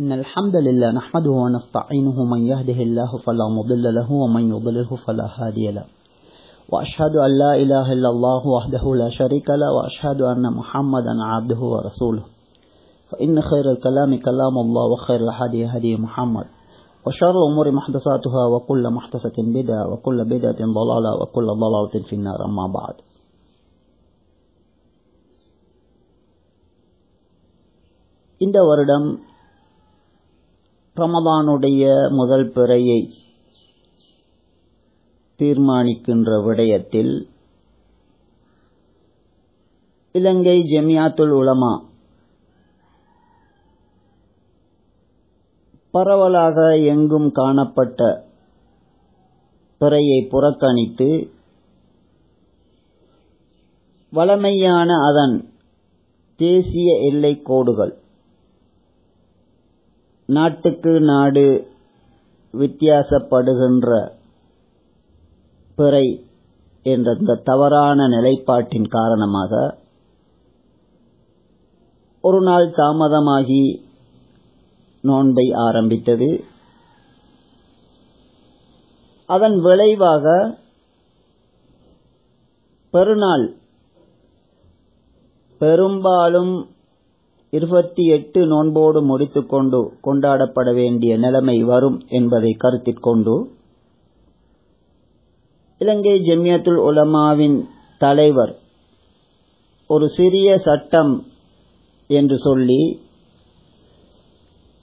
إن الحمد لله نحمده ونستعينه من يهده الله فلا مضل له ومن يضلله فلا هادي له. وأشهد أن لا إله إلا الله وحده لا شريك له وأشهد أن محمدا عبده ورسوله. فإن خير الكلام كلام الله وخير الهدي هدي محمد. وشر الأمور محدثاتها وكل محدثة بدعة وكل بدعة ضلالة وكل ضلالة في النار. أما بعد. இந்த வருடம் ரமதானுடைய முதல் பிறையை தீர்மானிக்கின்ற விடயத்தில் இலங்கை ஜெமியாத்துல் உலமா பரவலாக எங்கும் காணப்பட்ட பிறையை புறக்கணித்து வளமையான அதன் தேசிய எல்லை கோடுகள் நாட்டுக்கு நாடு வித்தியாசப்படுகின்ற பிறை என்ற இந்த தவறான நிலைப்பாட்டின் காரணமாக ஒரு நாள் தாமதமாகி நோன்பை ஆரம்பித்தது. அதன் விளைவாக பெருநாள் பெரும்பாலும் இருபத்தி எட்டு நோன்போடு முடித்துக்கொண்டு கொண்டாடப்பட வேண்டிய நிலைமை வரும் என்பதை கருத்தில் கொண்டு இலங்கை ஜெமியத்துல் உலமாவின் தலைவர் ஒரு சிறிய சட்டம் என்று சொல்லி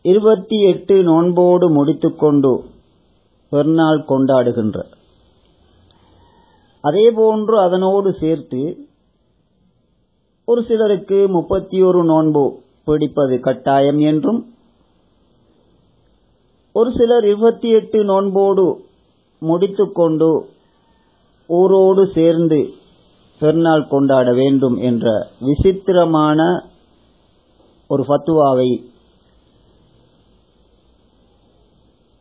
இருபத்தி எட்டு நோன்போடு முடித்துக்கொண்டு பெருநாள் கொண்டாடுகின்ற அதேபோன்று அதனோடு சேர்த்து ஒரு சிலருக்கு முப்பத்தி ஒரு நோன்பு பிடிப்பது கட்டாயம் என்றும் ஒரு சிலர் இருபத்தி எட்டு நோன்போடு முடித்துக்கொண்டு ஊரோடு சேர்ந்து பெருநாள் கொண்டாட வேண்டும் என்ற விசித்திரமான ஒரு ஃபத்துவாவை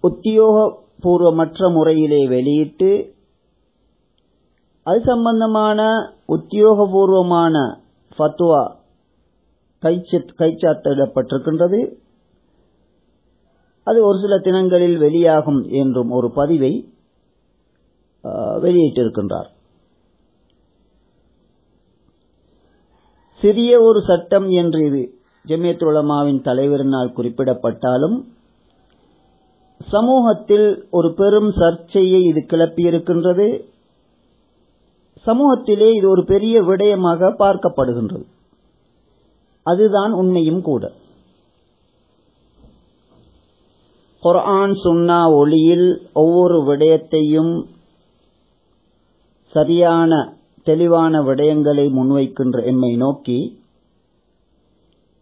உத்தியோகபூர்வமற்ற முறையிலே வெளியிட்டு அது சம்பந்தமான உத்தியோகபூர்வமான ஃபத்துவா கைச்சாத்திடப்பட்டிருக்கின்றது. அது ஒரு சில தினங்களில் வெளியாகும் என்றும் ஒரு பதிவை வெளியிட்டிருக்கின்றார். சிறிய ஒரு சட்டம் என்று இது ஜமியத் உலமாவின் தலைவரினால் குறிப்பிடப்பட்டாலும் சமூகத்தில் ஒரு பெரும் சர்ச்சையை இது கிளப்பியிருக்கின்றது. சமூகத்திலே இது ஒரு பெரிய விடயமாக பார்க்கப்படுகின்றது. அதுதான் உண்மையும் கூட. குர்ஆன் சுன்னா ஒளியில் ஒவ்வொரு விடயத்தையும் சரியான தெளிவான விடயங்களை முன்வைக்கின்ற எம்மை நோக்கி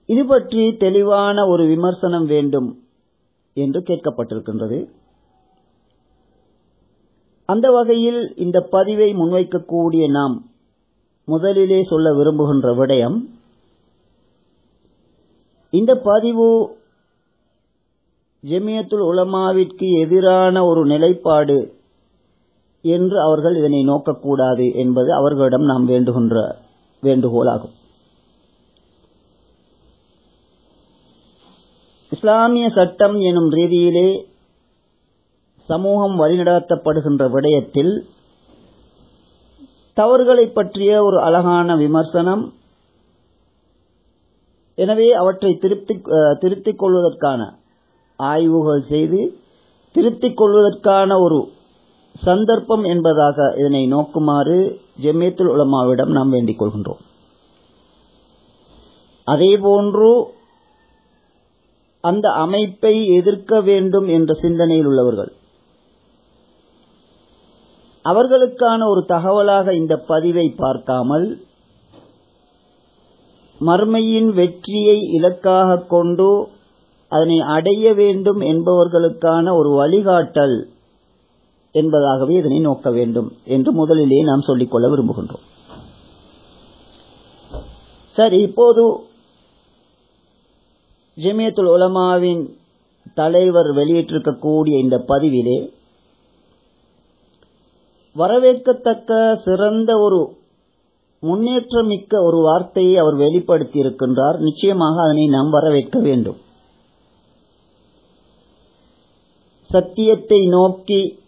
இது பற்றி தெளிவான ஒரு விமர்சனம் வேண்டும் என்று கேட்கப்பட்டிருக்கின்றது. அந்த வகையில் இந்த பதிவை முன்வைக்கக்கூடிய நாம் முதலிலே சொல்ல விரும்புகின்ற விடயம் இந்த பதிவு ஜெமியத்துல் உலமாவிற்கு எதிரான ஒரு நிலைப்பாடு என்று அவர்கள் இதனை நோக்கக்கூடாது என்பது அவர்களிடம் நாம் வேண்டுகின்ற வேண்டுகோளாகும். இஸ்லாமிய சட்டம் எனும் ரீதியிலே சமூகம் வழிநடத்தப்படுகின்ற விடயத்தில் தவறுகளை பற்றிய ஒரு அழகான விமர்சனம். எனவே அவற்றை திருப்தி திருத்திக் கொள்வதற்கான ஆய்வுகள் செய்து திருத்திக் கொள்வதற்கான ஒரு சந்தர்ப்பம் என்பதாக இதனை நோக்குமாறு ஜெமியத்துல் உலமாவிடம் நாம் வேண்டிக் கொள்கின்றோம். அதேபோன்று அந்த அமைப்பை எதிர்க்க வேண்டும் என்ற சிந்தனையில் உள்ளவர்கள் அவர்களுக்கான ஒரு தகவலாக இந்த பதிவை பார்க்காமல் மர்மையின் வெற்றியை இலக்காக கொண்டு அதனை அடைய வேண்டும் என்பவர்களுக்கான ஒரு வழிகாட்டல் என்பதாகவே இதனை நோக்க வேண்டும் என்று முதலிலே நாம் சொல்லிக்கொள்ள விரும்புகின்றோம். சரி இப்போது ஜெமியத்துல் உலமாவின் தலைவர் வெளியிட்டிருக்கக்கூடிய இந்த பதிவிலே வரவேற்கத்தக்க சிறந்த ஒரு முன்னேற்றமிக்க ஒரு வார்த்தையை அவர் வெளிப்படுத்தி இருக்கின்றார் நிச்சயமாக அதனை நாம் வரவேற்க வேண்டும். சத்தியத்தை நோக்கி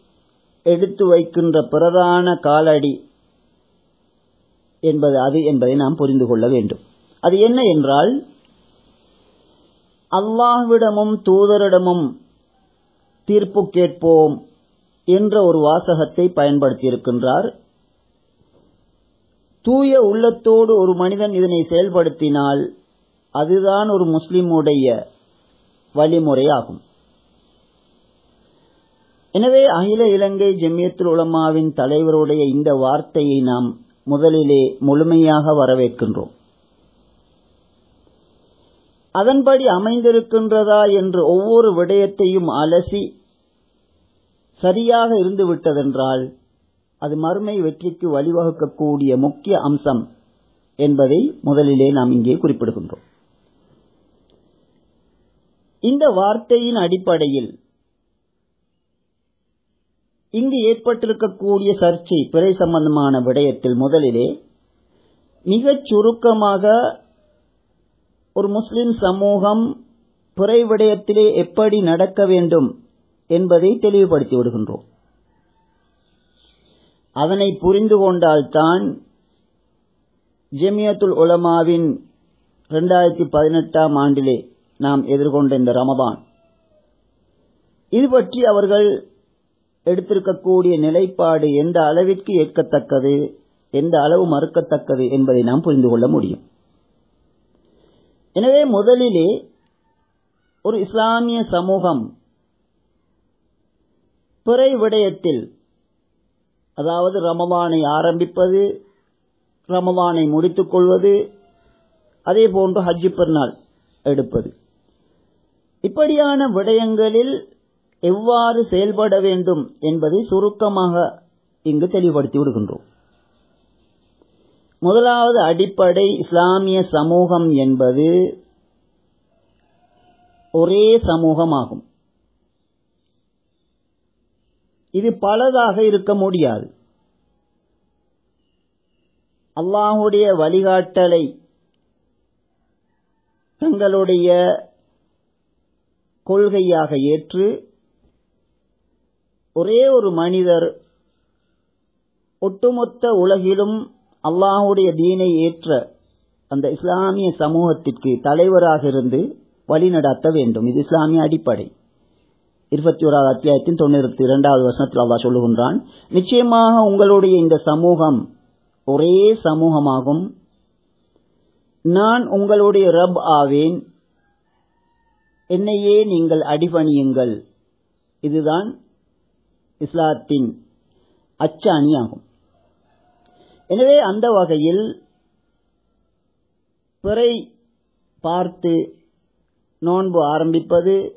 எடுத்து வைக்கின்ற பிரதான காலடி என்பது அது என்பதை நாம் புரிந்து கொள்ள வேண்டும். அது என்ன என்றால் அல்லாஹ்விடமும் தூதரிடமும் தீர்ப்பு கேட்போம். என்ற ஒரு வாசகத்தை பயன்படுத்தியிருக்கின்றார். தூய உள்ளத்தோடு ஒரு மனிதன் இதனை செயல்படுத்தினால் அதுதான் ஒரு முஸ்லிமுடைய வழிமுறையாகும். எனவே அகில இலங்கை ஜெமியத்துல் உலமாவின் தலைவருடைய இந்த வார்த்தையை நாம் முதலிலே முழுமையாக வரவேற்கின்றோம். அதன்படி அமைந்திருக்கின்றதா என்று ஒவ்வொரு விடயத்தையும் அலசி சரியாக இருந்துவிட்டதென்றால் அது மறுமை வெற்றிக்கு வழிவகுக்கக்கூடிய முக்கிய அம்சம் என்பதை முதலிலே நாம் இங்கே குறிப்பிடுகின்றோம். இந்த வார்த்தையின் அடிப்படையில் இங்கு ஏற்பட்டிருக்கக்கூடிய சர்ச்சை பிறை சம்பந்தமான விடயத்தில் முதலிலே மிகச் சுருக்கமாக ஒரு முஸ்லிம் சமூகம் பிறை விடயத்திலே எப்படி நடக்க வேண்டும் என்பதை தெளிவுபடுத்தி விடுகின்றோம். அதனை புரிந்து கொண்டால்தான் ஜெமியத்துல் உலமாவின் இரண்டாயிரத்தி பதினெட்டாம் ஆண்டிலே நாம் எதிர்கொண்ட இந்த ரமபான் இது பற்றி அவர்கள் எடுத்திருக்கக்கூடிய நிலைப்பாடு எந்த அளவிற்கு ஏற்கத்தக்கது எந்த அளவு மறுக்கத்தக்கது என்பதை நாம் புரிந்து கொள்ள முடியும். எனவே முதலிலே ஒரு இஸ்லாமிய சமூகம் பிறை விடயத்தில் அதாவது ரமவானை ஆரம்பிப்பது ரமவானை முடித்துக் கொள்வது அதே போன்று ஹஜ்ஜு பெருநாள் எடுப்பது. இப்படியான விடயங்களில் எவ்வாறு செயல்பட வேண்டும் என்பதை சுருக்கமாக இங்கு தெளிவுபடுத்தி விடுகின்றோம். முதலாவது அடிப்படை இஸ்லாமிய சமூகம் என்பது ஒரே சமூகமாகும். இது பலதாக இருக்க முடியாது. அல்லாஹுடைய வழிகாட்டலை தங்களுடைய கொள்கையாக ஏற்று ஒரே ஒரு மனிதர் ஒட்டுமொத்த உலகிலும் அல்லாஹுடைய தீனை ஏற்ற அந்த இஸ்லாமிய சமூகத்திற்கு தலைவராக இருந்து வழிநடத்த வேண்டும். இது இஸ்லாமிய அடிப்படை. இருபத்தி ஓராவது அத்தியாயத்தின் தொண்ணூத்தி இரண்டாவது வசனத்தில் அவ்வா சொல்லுகின்றான் நிச்சயமாக உங்களுடைய இந்த சமூகம் ஒரே சமூகமாகும். நான் உங்களுடைய ரப் ஆவேன். என்னையே நீங்கள் அடிபணியுங்கள். இதுதான் இஸ்லாத்தின் அச்சாணியாகும். எனவே அந்த வகையில் பிறை பார்த்து நோன்பு ஆரம்பிப்பது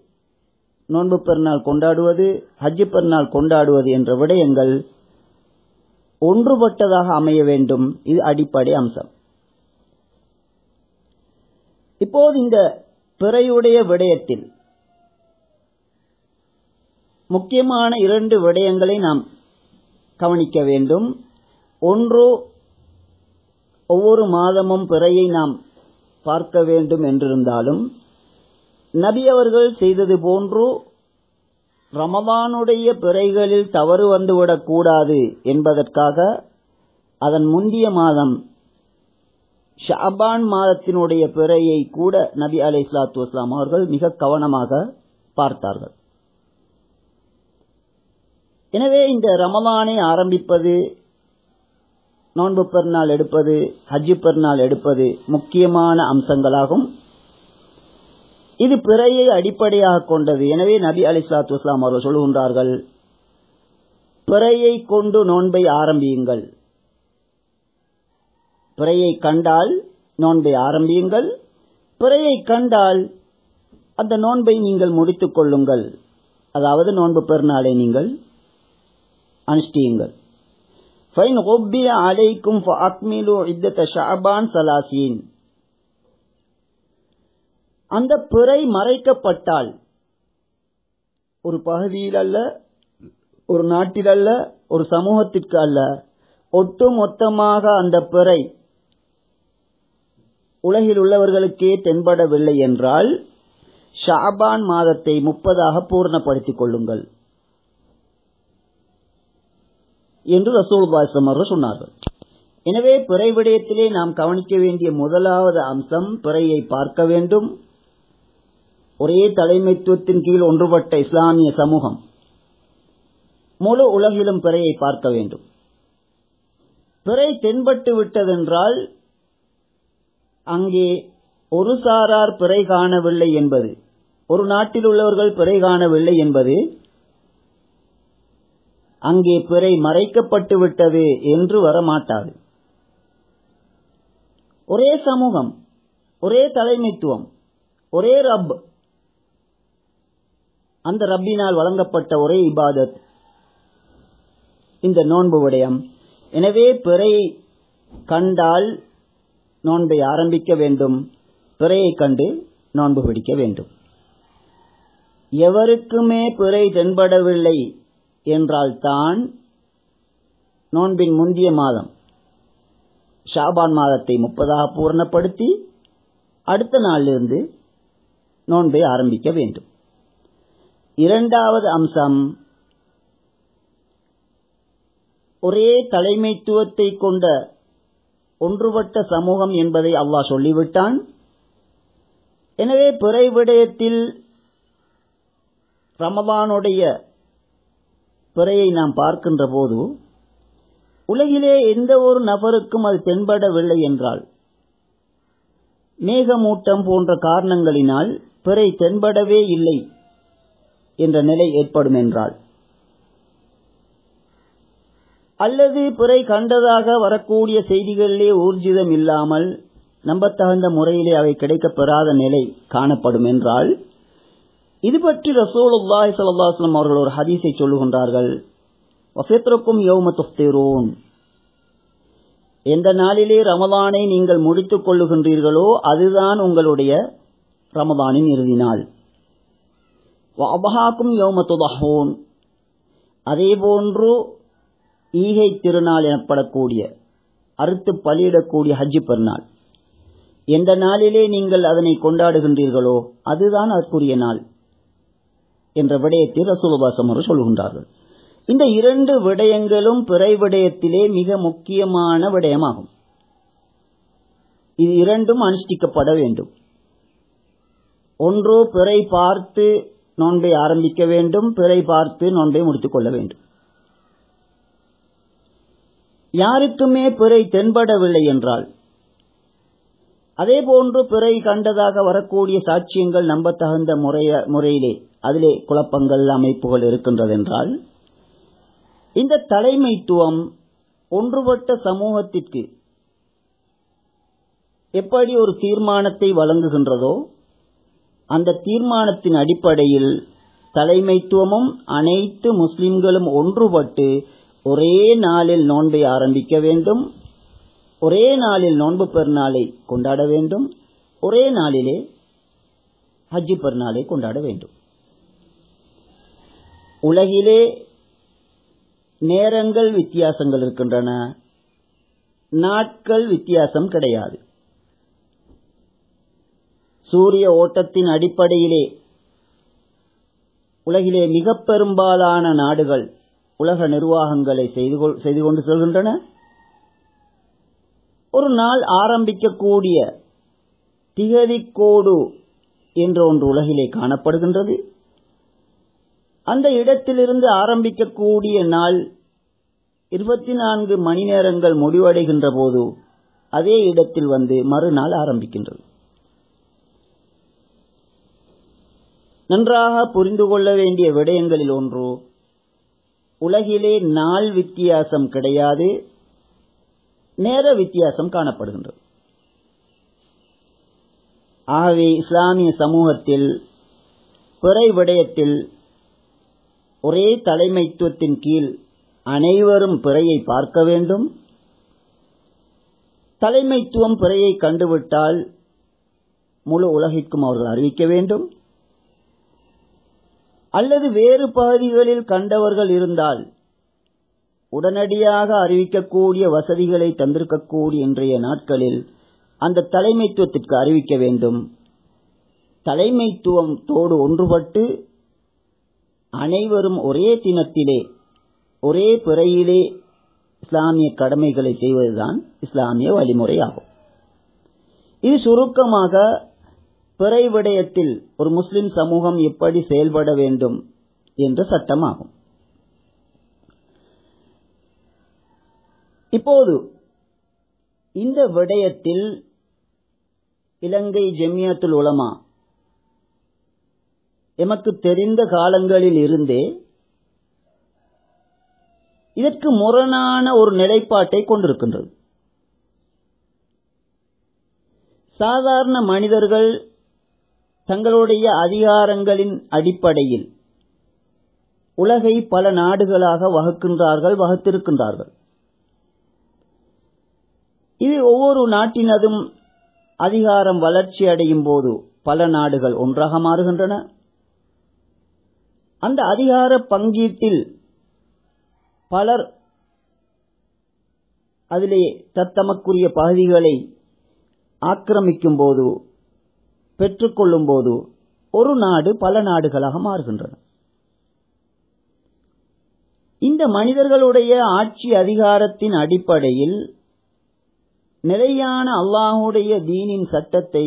நோன்பு பெருநாள் கொண்டாடுவது ஹஜ்ஜு பெருநாள் கொண்டாடுவது என்ற விடயங்கள் ஒன்றுபட்டதாக அமைய வேண்டும். இது அடிப்படை அம்சம். இப்போது இந்த பிறையுடைய விடயத்தில் முக்கியமான இரண்டு விடயங்களை நாம் கவனிக்க வேண்டும். ஒன்று ஒவ்வொரு மாதமும் பிறையை நாம் பார்க்க வேண்டும் என்றிருந்தாலும் நபி அவர்கள் செய்தது போன்று ரமதானுடைய பிறைகளில் தவறு வந்துவிடக் கூடாது என்பதற்காக அதன் முந்திய மாதம் ஷாபான் மாதத்தினுடைய பிறையை கூட நபி அலை இஸ்லாத்து வஸ்லாம் அவர்கள் மிக கவனமாக பார்த்தார்கள். எனவே இந்த ரமலானை ஆரம்பிப்பது நோன்பு பெருநாள் எடுப்பது ஹஜ்ஜு பெருநாள் எடுப்பது முக்கியமான அம்சங்களாகும். இது பிறையை அடிப்படையாக கொண்டது. எனவே நபி அலி சலாத்து வஸ்லாம் அவர்கள் சொல்லுகின்றார்கள் பிறையை கொண்டு நோன்பை ஆரம்பியுங்கள். பிறையை கண்டால் நோன்பை ஆரம்பியுங்கள். பிறையை கண்டால் அந்த நோன்பை நீங்கள் முடித்துக் கொள்ளுங்கள். அதாவது நோன்பு பெருநாளை நீங்கள் அனுஷ்டியுங்கள். ஃபைன் ஒப்பிய அலைக்கும் அக்மிலு ஷாபான் சலாசீன் அந்த பிறை மறைக்கப்பட்டால் ஒரு பகுதியில் அல்ல ஒரு நாட்டில் அல்ல ஒரு சமூகத்திற்கு அல்ல. ஒட்டு மொத்தமாக அந்த பிறை உலகில் உள்ளவர்களுக்கே தென்படவில்லை என்றால் ஷாபான் மாதத்தை முப்பதாக பூர்ணப்படுத்திக் கொள்ளுங்கள் என்று ரசூல் பாசம் அவர்கள் சொன்னார்கள். எனவே பிறை விடயத்திலே நாம் கவனிக்க வேண்டிய முதலாவது அம்சம் பிறையை பார்க்க வேண்டும். ஒரே தலைமைத்துவத்தின் கீழ் ஒன்றுபட்ட இஸ்லாமிய சமூகம் முழு உலகிலும் பிறையை பார்க்க வேண்டும். பிறை தென்பட்டு விட்டதென்றால் அங்கே ஒரு சாரார் பிறை காணவில்லை என்பது ஒரு நாட்டில் உள்ளவர்கள் பிறை காணவில்லை என்பது அங்கே பிறை மறைக்கப்பட்டு விட்டது என்று வரமாட்டாது. ஒரே சமூகம் ஒரே தலைமைத்துவம் ஒரே ரப் அந்த ரப்பினால் வழங்கப்பட்ட ஒரே இபாதத். இந்த நோன்பு விடயம். எனவே பிறை கண்டால் நோன்பை ஆரம்பிக்க வேண்டும். பிறையை கண்டு நோன்பு பிடிக்க வேண்டும். எவருக்குமே பிறை தென்படவில்லை என்றால் தான் நோன்பின் முந்திய மாதம் ஷாபான் மாதத்தை முப்பதாக பூர்ணப்படுத்தி அடுத்த நாளிலிருந்து நோன்பை ஆரம்பிக்க வேண்டும். இரண்டாவது அம்சம் ஒரே தலைமைத்துவத்தை கொண்ட ஒன்றுபட்ட சமூகம் என்பதை அல்லாஹ் சொல்லிவிட்டான். எனவே பிறை விடயத்தில் ரமபானுடைய பிறையை நாம் பார்க்கின்ற போது உலகிலே எந்த ஒரு நபருக்கும் அது தென்படவில்லை என்றால் மேகமூட்டம் போன்ற காரணங்களினால் பிறை தென்படவே இல்லை. என்ற நிலை ஏற்படும் என்றால் அல்லது பிறை கண்டதாக வரக்கூடிய செய்திகளிலே ஊர்ஜிதம் இல்லாமல் நம்பத்தகுந்த முறையிலே அவை கிடைக்கப்பெறாத நிலை காணப்படும் என்றால் இது பற்றி ரசூலுல்லாஹி ஸல்லல்லாஹு அவர்கள் ஒரு ஹதீஸை சொல்லுகின்றார்கள். வஃபித்ருக்கும் யௌம துஃப்திரூன். எந்த நாளிலே ரமதானை நீங்கள் முடித்துக் கொள்ளுகின்றீர்களோ அதுதான் உங்களுடைய ரமதானின் இறுதி நாள். வஅபஹாக்கும் யௌம துதஹூன். அதேபோன்று ஈகை திருநாள் எனப்படக்கூடிய அறுத்து பலியிடக்கூடிய ஹஜ்ஜு பெருநாள். எந்த நாளிலே நீங்கள் அதனை கொண்டாடுகின்றீர்களோ அதுதான் அதற்குரிய நாள் என்ற விடயத்தை ரசூலுபாசம் அவர்கள் சொல்கின்றார்கள். இந்த இரண்டு விடயங்களும் பிறை விடயத்திலே மிக முக்கியமான விடயமாகும். இது இரண்டும் அனுஷ்டிக்கப்பட வேண்டும். ஒன்று பிறை பார்த்து நோன்பை ஆரம்பிக்க வேண்டும் பிறை பார்த்து நோன்பை முடித்துக் கொள்ள வேண்டும். யாருக்குமே பிறை தென்படவில்லை என்றால் அதே போன்று பிறை கண்டதாக வரக்கூடிய சாட்சியங்கள் நம்பத்தகுந்த முறைய முறையிலே அதிலே குழப்பங்கள் அமைப்புகள் இருக்கின்றதென்றால் இந்த தலைமைத்துவம் ஒன்றுபட்ட சமூகத்திற்கு எப்படி ஒரு தீர்மானத்தை வழங்குகின்றதோ அந்த தீர்மானத்தின் அடிப்படையில் தலைமைத்துவமும் அனைத்து முஸ்லிம்களும் ஒன்றுபட்டு ஒரே நாளில் நோன்பை ஆரம்பிக்க வேண்டும் ஒரே நாளில் நோன்பு பெருநாளை கொண்டாட வேண்டும் ஒரே நாளிலே ஹஜ்ஜி பெருநாளை கொண்டாட வேண்டும். உலகிலே நேரங்கள் வித்தியாசங்கள் இருக்கின்றன நாட்கள் வித்தியாசம் கிடையாது. சூரிய ஓட்டத்தின் அடிப்படையிலே உலகிலே மிக பெரும்பாலான நாடுகள் உலக நிர்வாகங்களை செய்து கொண்டு செல்கின்றன. ஒரு நாள் ஆரம்பிக்கக்கூடிய திகதிக்கோடு என்ற ஒன்று உலகிலே காணப்படுகின்றது. அந்த இடத்திலிருந்து ஆரம்பிக்கக்கூடிய நாள் இருபத்தி நான்கு மணி நேரங்கள் முடிவடைகின்ற போது அதே இடத்தில் வந்து மறுநாள் ஆரம்பிக்கின்றது. நன்றாக புரிந்து கொள்ள வேண்டிய விடயங்களில் ஒன்று உலகிலே நாள் வித்தியாசம் கிடையாது நேர வித்தியாசம் காணப்படுகின்றது. ஆகவே இஸ்லாமிய சமூகத்தில் பிறை விடயத்தில் ஒரே தலைமைத்துவத்தின் கீழ் அனைவரும் பிறையை பார்க்க வேண்டும். தலைமைத்துவம் பிறையை கண்டுவிட்டால் முழு உலகிற்கும் அவர்கள் அறிவிக்க வேண்டும். அல்லது வேறு பகுதிகளில் கண்டவர்கள் இருந்தால் உடனடியாக அறிவிக்கக்கூடிய வசதிகளை தந்திருக்கக்கூடிய இன்றைய நாட்களில் அந்த தலைமைத்துவத்திற்கு அறிவிக்க வேண்டும். தலைமைத்துவம் தோடு ஒன்றுபட்டு அனைவரும் ஒரே தினத்திலே ஒரே பிறையிலே இஸ்லாமிய கடமைகளை செய்வதுதான் இஸ்லாமிய வழிமுறையாகும். இது சுருக்கமாக பிறை விடயத்தில் ஒரு முஸ்லிம் சமூகம் எப்படி செயல்பட வேண்டும் என்ற சட்டமாகும். இப்போது இந்த விடயத்தில் இலங்கை ஜெமியத்துல் உலமா எமக்கு தெரிந்த காலங்களில் இருந்தே இதற்கு முரணான ஒரு நிலைப்பாட்டை கொண்டிருக்கின்றது. சாதாரண மனிதர்கள் தங்களுடைய அதிகாரங்களின் அடிப்படையில் உலகை பல நாடுகளாக வகுக்கின்றார்கள் வகுத்திருக்கின்றார்கள். இது ஒவ்வொரு நாட்டினதும் அதிகாரம் வளர்ச்சி அடையும் போது பல நாடுகள் ஒன்றாக மாறுகின்றன. அந்த அதிகார பங்கீட்டில் பலர் அதிலே தத்தமக்குரிய பகுதிகளை ஆக்கிரமிக்கும் போது பெற்றுக்கொள்ளும் போது ஒரு நாடு பல நாடுகளாக மாறுகின்றன. இந்த மனிதர்களுடைய ஆட்சி அதிகாரத்தின் அடிப்படையில் நிலையான அல்லாஹுடைய தீனின் சட்டத்தை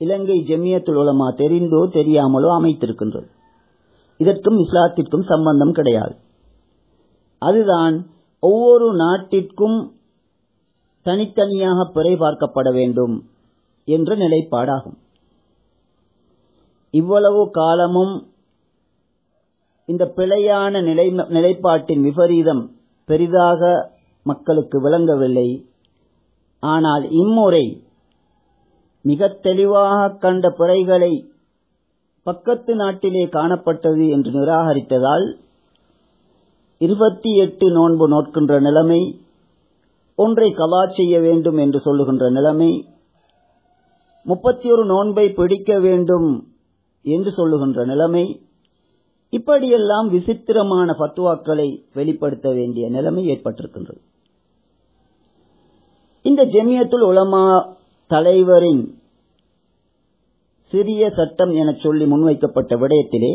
இலங்கை ஜெமியத்துல் உலமா தெரிந்தோ தெரியாமலோ அமைத்திருக்கின்றது. இதற்கும் இஸ்லாத்திற்கும் சம்பந்தம் கிடையாது. அதுதான் ஒவ்வொரு நாட்டிற்கும் தனித்தனியாக பிறை பார்க்கப்பட வேண்டும். என்ற நிலைப்பாடாகும். இவ்வளவு காலமும் இந்த பிழையான நிலை நிலைப்பாட்டின் விபரீதம் பெரிதாக மக்களுக்கு விளங்கவில்லை. ஆனால் இம்முறை மிக தெளிவாக கண்ட பிறைகளை பக்கத்து நாட்டிலே காணப்பட்டது என்று நிராகரித்ததால் இருபத்தி எட்டு நோன்பு நோட்கின்ற நிலைமை ஒன்றை கலா செய்ய வேண்டும் என்று சொல்லுகின்ற நிலைமை முப்பத்தி ஒரு நோன்பை பிடிக்க வேண்டும் என்று சொல்லுகின்ற நிலைமை இப்படியெல்லாம் விசித்திரமான பத்துவாக்களை வெளிப்படுத்த வேண்டிய நிலைமை ஏற்பட்டிருக்கின்றது. இந்த ஜெமியத்துல் உலமா தலைவரின் சிறிய சட்டம் என சொல்லி முன்வைக்கப்பட்ட விடயத்திலே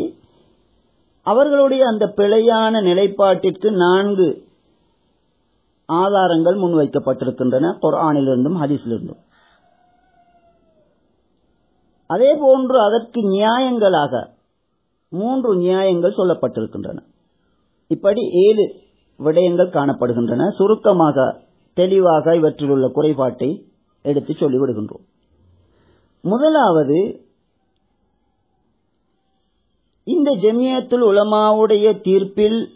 அவர்களுடைய அந்த பிழையான நிலைப்பாட்டிற்கு நான்கு ஆதாரங்கள் முன்வைக்கப்பட்டிருக்கின்றன குர்ஆனிலிருந்தும் ஹதீஸிலிருந்தும். அதே போன்று அதற்கு நியாயங்களாக மூன்று நியாயங்கள் சொல்லப்பட்டிருக்கின்றன. இப்படி ஏழு விடயங்கள் காணப்படுகின்றன. சுருக்கமாக தெளிவாக இவற்றில் உள்ள குறைபாட்டை எடுத்து சொல்லிவிடுகின்றோம். முதலாவது இந்த ஜெமியத்துல் உலமாவுடைய தீர்ப்பில்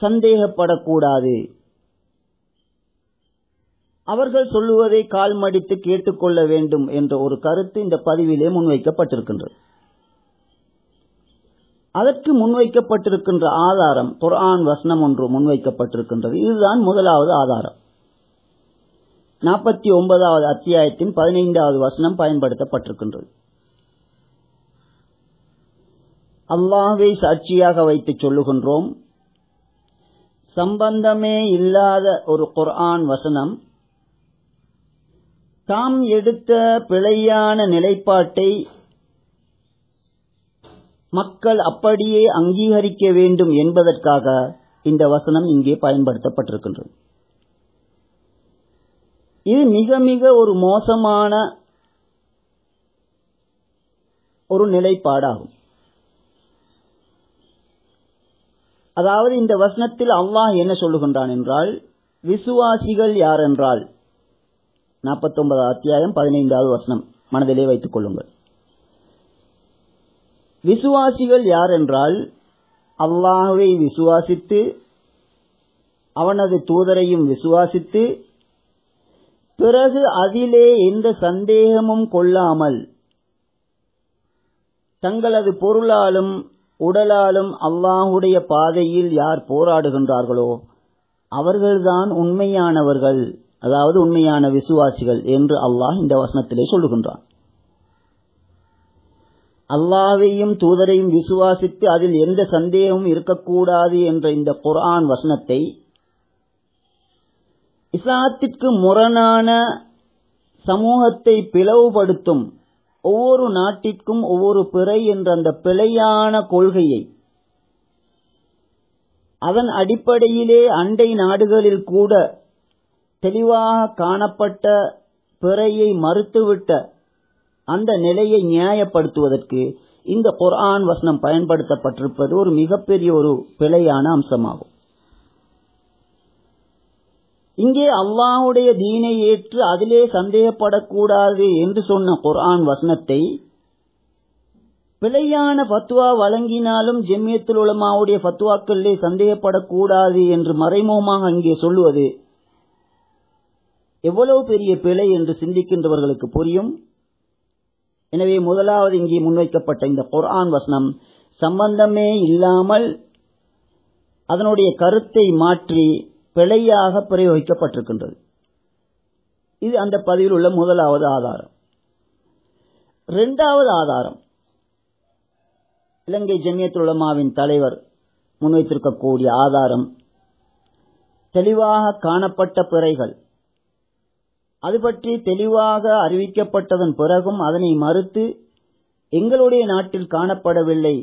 சந்தேகப்படக்கூடாது. அவர்கள் சொல்லுவதை கால் மடித்து கேட்டுக்கொள்ள வேண்டும் என்ற ஒரு கருத்து இந்த பதிவிலே முன்வைக்கப்பட்டிருக்கின்றது. அதற்கு முன்வைக்கப்பட்டிருக்கின்ற ஆதாரம் குர்ஆன் வசனம் ஒன்று முன்வைக்கப்பட்டிருக்கின்றது. இதுதான் முதலாவது ஆதாரம். நாற்பத்தி ஒன்பதாவது அத்தியாயத்தின் பதினைந்தாவது வசனம் பயன்படுத்தப்பட்டிருக்கின்றது. அல்லாஹை சாட்சியாக வைத்து சொல்லுகின்றோம். சம்பந்தமே இல்லாத ஒரு குர்ஆன் வசனம் தாம் எடுத்த பிழையான நிலைப்பாட்டை மக்கள் அப்படியே அங்கீகரிக்க வேண்டும் என்பதற்காக இந்த வசனம் இங்கே பயன்படுத்தப்பட்டிருக்கின்றது. இது மிக மிக ஒரு மோசமான ஒரு நிலைப்பாடாகும். அதாவது இந்த வசனத்தில் அல்லாஹ் என்ன சொல்லுகின்றான் என்றால் விசுவாசிகள் யார் என்றால் நாற்பத்தொன்பதாவது அத்தியாயம் பதினைந்தாவது வசனம். மனதிலே வைத்துக் கொள்ளுங்கள். விசுவாசிகள் யார் என்றால் அல்லாஹுவை விசுவாசித்து அவனது தூதரையும் விசுவாசித்து பிறகு அதிலே எந்த சந்தேகமும் கொள்ளாமல் தங்களது பொருளாலும் உடலாலும் அல்லாஹுடைய பாதையில் யார் போராடுகின்றார்களோ அவர்கள்தான் உண்மையானவர்கள். அதாவது உண்மையான விசுவாசிகள் என்று அல்லாஹ் இந்த வசனத்திலே சொல்லுகின்றான். அல்லாவையும் தூதரையும் விசுவாசித்து அதில் எந்த சந்தேகமும் இருக்கக்கூடாது என்ற இந்த குரான் வசனத்தை இஸ்லாத்திற்கு முரணான சமூகத்தை பிளவுபடுத்தும் ஒவ்வொரு நாட்டிற்கும் ஒவ்வொரு பிறை என்ற அந்த பிழையான கொள்கையை அதன் அடிப்படையிலே அண்டை நாடுகளில் கூட தெளிவாக காணப்பட்ட பிறையை மறுத்துவிட்ட அந்த நிலையை நியாயப்படுத்துவதற்கு இந்த குர்ஆன் வசனம் பயன்படுத்தப்பட்டிருப்பது ஒரு மிகப்பெரிய ஒரு பிழையான அம்சமாகும். இங்கே அல்லாஹுடைய தீனை ஏற்று அதிலே சந்தேகப்படக்கூடாது என்று சொன்ன குர்ஆன் வசனத்தை பிழையான ஃபத்வா வழங்கினாலும் ஜெம்மியத்துல் உலமாவுடைய ஃபத்வாக்களிலே சந்தேகப்படக்கூடாது என்று மறைமுகமாக அங்கே சொல்லுவது எவ்வளவு பெரிய பிழை என்று சிந்திக்கின்றவர்களுக்கு புரியும்? எனவே முதலாவது இங்கே முன்வைக்கப்பட்ட இந்த குர்ஆன் வசனம் சம்பந்தமே இல்லாமல் அதனுடைய கருத்தை மாற்றி பிழையாக பிரயோகிக்கப்பட்டிருக்கின்றது. இது அந்த பதிவில் உள்ள முதலாவது ஆதாரம். இரண்டாவது ஆதாரம் இலங்கை ஜமியத்துலமாவின் தலைவர் முன்வைத்திருக்கக்கூடிய ஆதாரம் தெளிவாக காணப்பட்ட பிறைகள். அது பற்றி தெளிவாக அறிவிக்கப்பட்டதன் பிறகும் அதனை மறுத்து எங்களுடைய நாட்டில் காணப்படவில்லை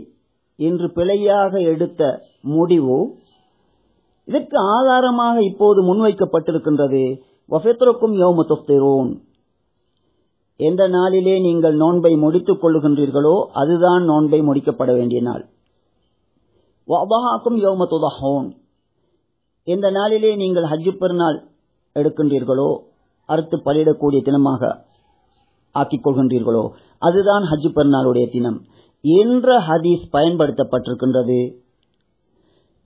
என்று பிழையாக எடுத்த முடிவு இதற்கு ஆதாரமாக இப்போது முன்வைக்கப்பட்டிருக்கின்றது. வஃபெத்ருக்கும் யோம தொப்திரோன் எந்த நாளிலே நீங்கள் நோன்பை முடித்துக் கொள்ளுகின்றீர்களோ அதுதான் நோன்பை முடிக்கப்பட வேண்டிய நாள். வபாக்கும் யோம துதஹோன் எந்த நாளிலே நீங்கள் ஹஜ்ஜு பெருநாள் எடுக்கின்றீர்களோ அறுத்து பலியிடக்கூடிய தினமாக ஆக்கிக் கொள்கின்றீர்களோ அதுதான் ஹஜ் பெருநாளுடைய தினம். என்ற ஹதீஸ் பயன்படுத்தப்பட்டிருக்கின்றது.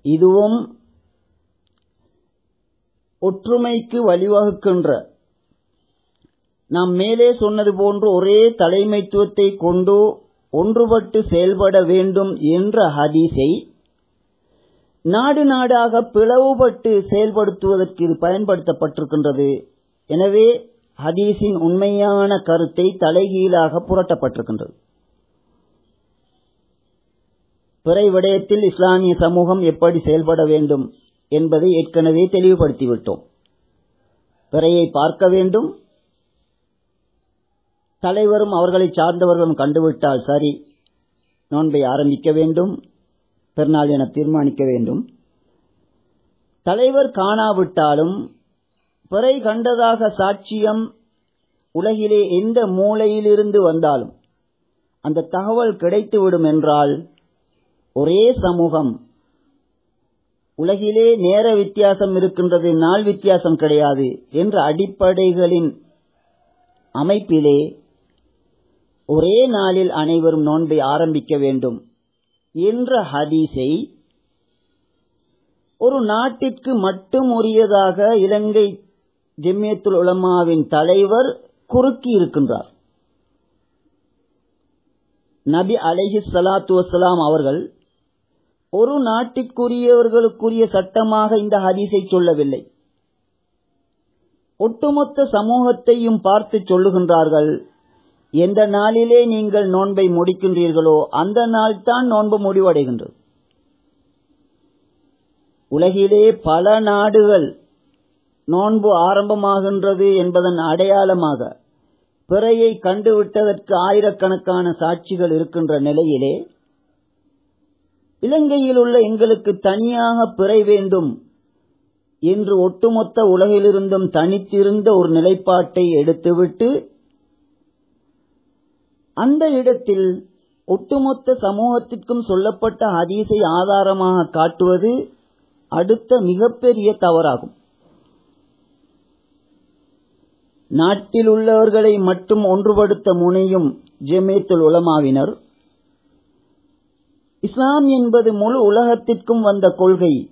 இதுவும் ஒற்றுமைக்கு வழிவகுக்கின்ற நாம் மேலே சொன்னது போன்று ஒரே தலைமைத்துவத்தை கொண்டு ஒன்றுபட்டு செயல்பட வேண்டும் என்ற ஹதீஸை நாடு நாடாக பிளவுபட்டு செயல்படுத்துவதற்கு இது பயன்படுத்தப்பட்டிருக்கின்றது. எனவே ஹதீஸின் உண்மையான கருத்தை தலைகீழாக புரட்டப்பட்டிருக்கின்றது. பிறை விடயத்தில் இஸ்லாமிய சமூகம் எப்படி செயல்பட வேண்டும் என்பதை ஏற்கனவே தெளிவுபடுத்திவிட்டோம். பிறையை பார்க்க வேண்டும். தலைவரும் அவர்களை சார்ந்தவர்களும் கண்டுவிட்டால் சரி நோன்பை ஆரம்பிக்க வேண்டும் பெருநாள் என தீர்மானிக்க வேண்டும். தலைவர் காணாவிட்டாலும் பிறை கண்டதாக சாட்சியம் உலகிலே எந்த மூலையிலிருந்து வந்தாலும் அந்த தகவல் கிடைத்துவிடும் என்றால் ஒரே சமூகம். உலகிலே நேர வித்தியாசம் இருக்கின்றது நாள் வித்தியாசம் கிடையாது என்ற அடிப்படைகளின் அமைப்பிலே ஒரே நாளில் அனைவரும் நோன்பை ஆரம்பிக்க வேண்டும் என்ற ஹதீஸை ஒரு நாட்டிற்கு மட்டும் உரியதாக இலங்கை ஜெம்மியத்துல் உலமாவின் தலைவர் குறுக்கி இருக்கின்றார். நபி அலைஹி சலாத்து வசலாம் அவர்கள் ஒரு நாட்டிற்குரியவர்களுக்குரிய சட்டமாக இந்த ஹதீஸை சொல்லவில்லை. ஒட்டுமொத்த சமூகத்தையும் பார்த்து சொல்லுகின்றார்கள் எந்த நாளிலே நீங்கள் நோன்பை முடிக்கின்றீர்களோ அந்த நாள் தான் நோன்பு முடிவடைகின்றது. உலகிலே பல நாடுகள் நோன்பு ஆரம்பமாகின்றது என்பதன் அடையாளமாக பிறையை கண்டுவிட்டதற்கு ஆயிரக்கணக்கான சாட்சிகள் இருக்கின்ற நிலையிலே இலங்கையில் உள்ள எங்களுக்கு தனியாக பிறை வேண்டும் என்று ஒட்டுமொத்த உலகிலிருந்தும் தனித்திருந்த ஒரு நிலைப்பாட்டை எடுத்துவிட்டு அந்த இடத்தில் ஒட்டுமொத்த சமூகத்திற்கும் சொல்லப்பட்ட ஹதீஸை ஆதாரமாக காட்டுவது அடுத்த மிகப்பெரிய தவறாகும். நாட்டில் உள்ளவர்களை மட்டும் ஒன்றுபடுத்த முனையும் ஜெமேத்துல் உலமாவினர். இஸ்லாம் என்பது முழு உலகத்திற்கும் வந்த கொள்கை.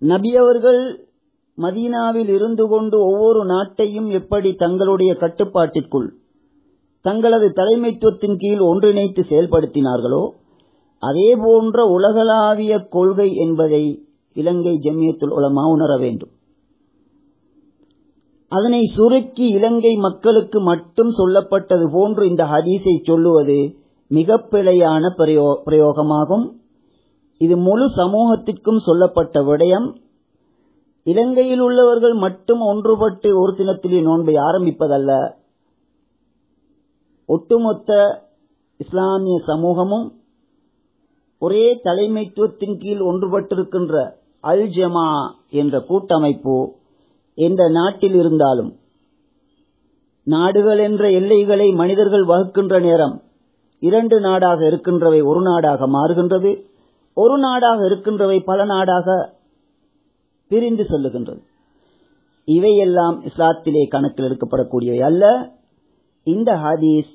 நபியவர்கள் மதீனாவில் இருந்து கொண்டு ஒவ்வொரு நாட்டையும் எப்படி தங்களுடைய கட்டுப்பாட்டிற்குள் தங்களது தலைமைத்துவத்தின் கீழ் ஒன்றிணைத்து செயல்படுத்தினார்களோ அதே போன்ற உலகளாவிய கொள்கை என்பதை இலங்கை ஜமியத்துல் உலமா உணர வேண்டும். அதனை சுருக்கி இலங்கை மக்களுக்கு மட்டும் சொல்லப்பட்டது போன்று இந்த ஹதீஸை சொல்லுவது மிக பிழையான பிரயோகமாகும். இது முழு சமூகத்திற்கும் சொல்லப்பட்ட விடயம். இலங்கையில் உள்ளவர்கள் மட்டும் ஒன்றுபட்டு ஒரு தினத்திலே நோன்பை ஆரம்பிப்பதல்ல. ஒட்டுமொத்த இஸ்லாமிய சமூகமும் ஒரே தலைமைத்துவத்தின் கீழ் ஒன்றுபட்டிருக்கின்ற அல் ஜமா என்ற கூட்டமைப்பு எந்த நாட்டில் இருந்தாலும். நாடுகள் என்ற எல்லைகளை மனிதர்கள் வகுக்கின்ற நேரம் இரண்டு நாடாக இருக்கின்றவை ஒரு நாடாக மாறுகின்றது ஒரு நாடாக இருக்கின்றவை பல நாடாக பிரிந்து செல்லுகின்றது. இவையெல்லாம் இஸ்லாத்திலே கணக்கில் எடுக்கப்படக்கூடியவை அல்ல. இந்த ஹதீஸ்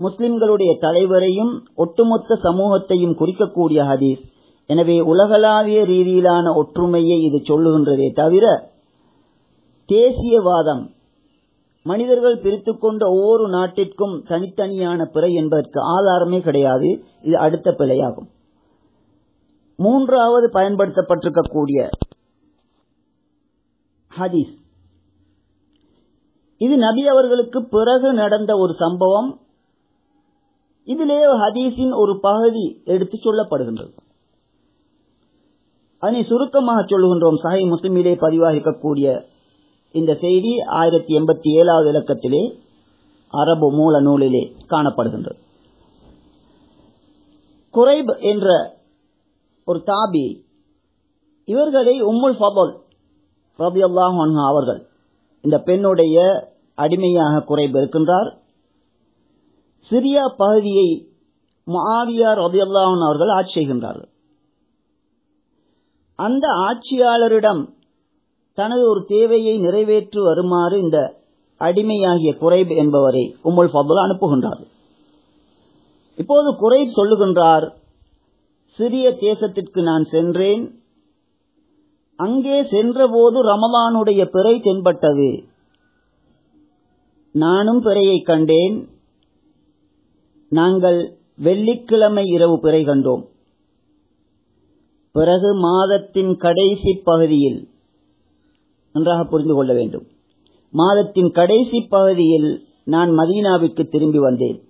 முஸ்லிம்களுடைய தலைவரையும் ஒட்டுமொத்த சமூகத்தையும் குறிக்கக்கூடிய ஹதீஸ். எனவே உலகளாவிய ரீதியிலான ஒற்றுமையை இது சொல்லுகின்றதே தவிர தேசியவாதம். மனிதர்கள் பிரித்து கொண்ட ஒவ்வொரு நாட்டிற்கும் தனித்தனியான பிறை என்பதற்கு ஆதாரமே கிடையாது. இது அடுத்த பிழையாகும். மூன்றாவது பயன்படுத்தப்பட்டிருக்கக்கூடிய ஹதீஸ். இது நபி அவர்களுக்கு பிறகு நடந்த ஒரு சம்பவம். இதிலே ஹதீஸின் ஒரு பகுதி எடுத்து சொல்லப்படுகின்றது. அதனை சுருக்கமாக சொல்லுகின்றோம். சஹை முஸ்லிமிலே பதிவாகிக்கக்கூடிய இந்த செய்தி ஆயிரத்தி எண்பத்தி ஏழாவது இலக்கத்திலே அரபு மூல நூலிலே காணப்படுகின்றது. குறைப் என்ற ஒரு தாபி இவர்களை உம்முல் ஃபபல் ரபி அல்லாஹ் அவர்கள் இந்த பெண்ணுடைய அடிமையாக குறைப் இருக்கின்றார். சிரியா பகுதியை மாவியா ரபி அல்லாஹன் அவர்கள் ஆட்சி செய்கின்றார்கள். அந்த ஆட்சியாளரிடம் தனது ஒரு தேவையை நிறைவேற்று வருமாறு இந்த அடிமையாகிய குறைப் என்பவரை உம்முல் ஃபபல் அனுப்புகின்றார் இப்போது குறைப் சொல்லுகின்றார் சிறிய தேசத்திற்கு நான் சென்றேன். அங்கே சென்றபோது ரமலானுடைய பிறை தென்பட்டது. நானும் பிறையை கண்டேன். நாங்கள் வெள்ளிக்கிழமை இரவு பிறை கண்டோம். பிறகு மாதத்தின் கடைசி பகுதியில் நன்றாக புரிந்து கொள்ள வேண்டும். மாதத்தின் கடைசி பகுதியில் நான் மதீனாவிற்கு திரும்பி வந்தேன்.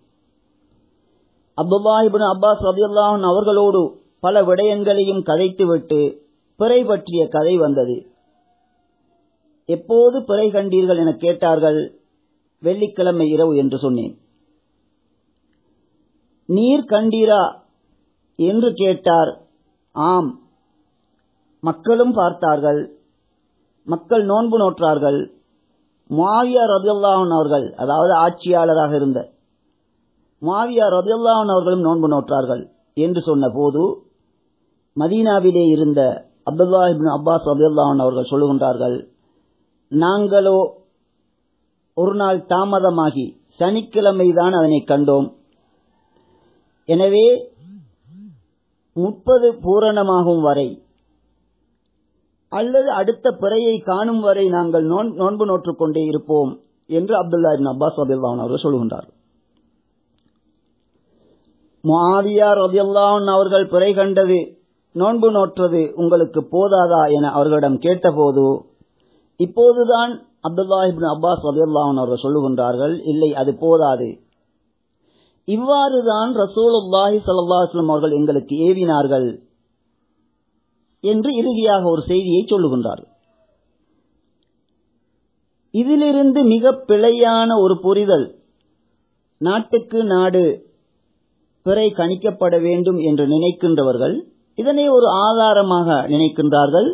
அப்துல்லாஹிபின் அப்பாஸ் ரதியுல்லாஹன் அவர்களோடு பல விடயங்களையும் கதைத்துவிட்டு பிறை பற்றிய கதை வந்தது. எப்போது பிறை கண்டீர்கள் என கேட்டார்கள் வெள்ளிக்கிழமை இரவு என்று சொன்னேன். நீர் கண்டீரா என்று கேட்டார். ஆம். மக்களும் பார்த்தார்கள். மக்கள் நோன்பு நோற்றார்கள். மாவியா ரதியுல்லாஹன் அவர்கள் அதாவது ஆட்சியாளராக இருந்த மாவியா ரதியுல்லாஹன் அவர்களும் நோன்பு நோற்றார்கள் என்று சொன்ன போது மதீனாவிலே இருந்த அப்துல்லாஹிபின் அப்பாஸ் ரதியுல்லாஹன் அவர்கள் சொல்லுகின்றார்கள் நாங்களோ ஒரு நாள் தாமதமாகி சனிக்கிழமை தான் அதனை கண்டோம். எனவே முப்பது பூரணமாகும் வரை அல்லது அடுத்த பிறையை காணும் வரை நாங்கள் நோன்பு நோற்றுக் கொண்டே இருப்போம் என்று அப்துல்லா இபின் அப்பாஸ் ரபில்லான் அவர்கள் சொல்கின்றார். மாவியா ரபியல்லான் அவர்கள் பிறை கண்டது நோன்பு நோற்றது உங்களுக்கு போதாதா என அவர்களிடம் கேட்டபோது இப்போதுதான் அப்துல்லா இபின் அப்பாஸ் ரபியல்லான் அவர்கள் சொல்லுகின்றார்கள் இல்லை அது போதாது. இவ்வாறுதான் ரசூலுல்லாஹி சல்லாஹ்லம் அவர்கள் எங்களுக்கு ஏவினார்கள். என்று இறுதியாக ஒரு செய்தியை சொல்லுகின்றார் இதிலிருந்து மிக பிழையான ஒரு புரிதல் நாட்டுக்கு நாடு பிறை கணிக்கப்பட வேண்டும் என்று நினைக்கின்றவர்கள் இதனை ஒரு ஆதாரமாக நினைக்கின்றார்கள்.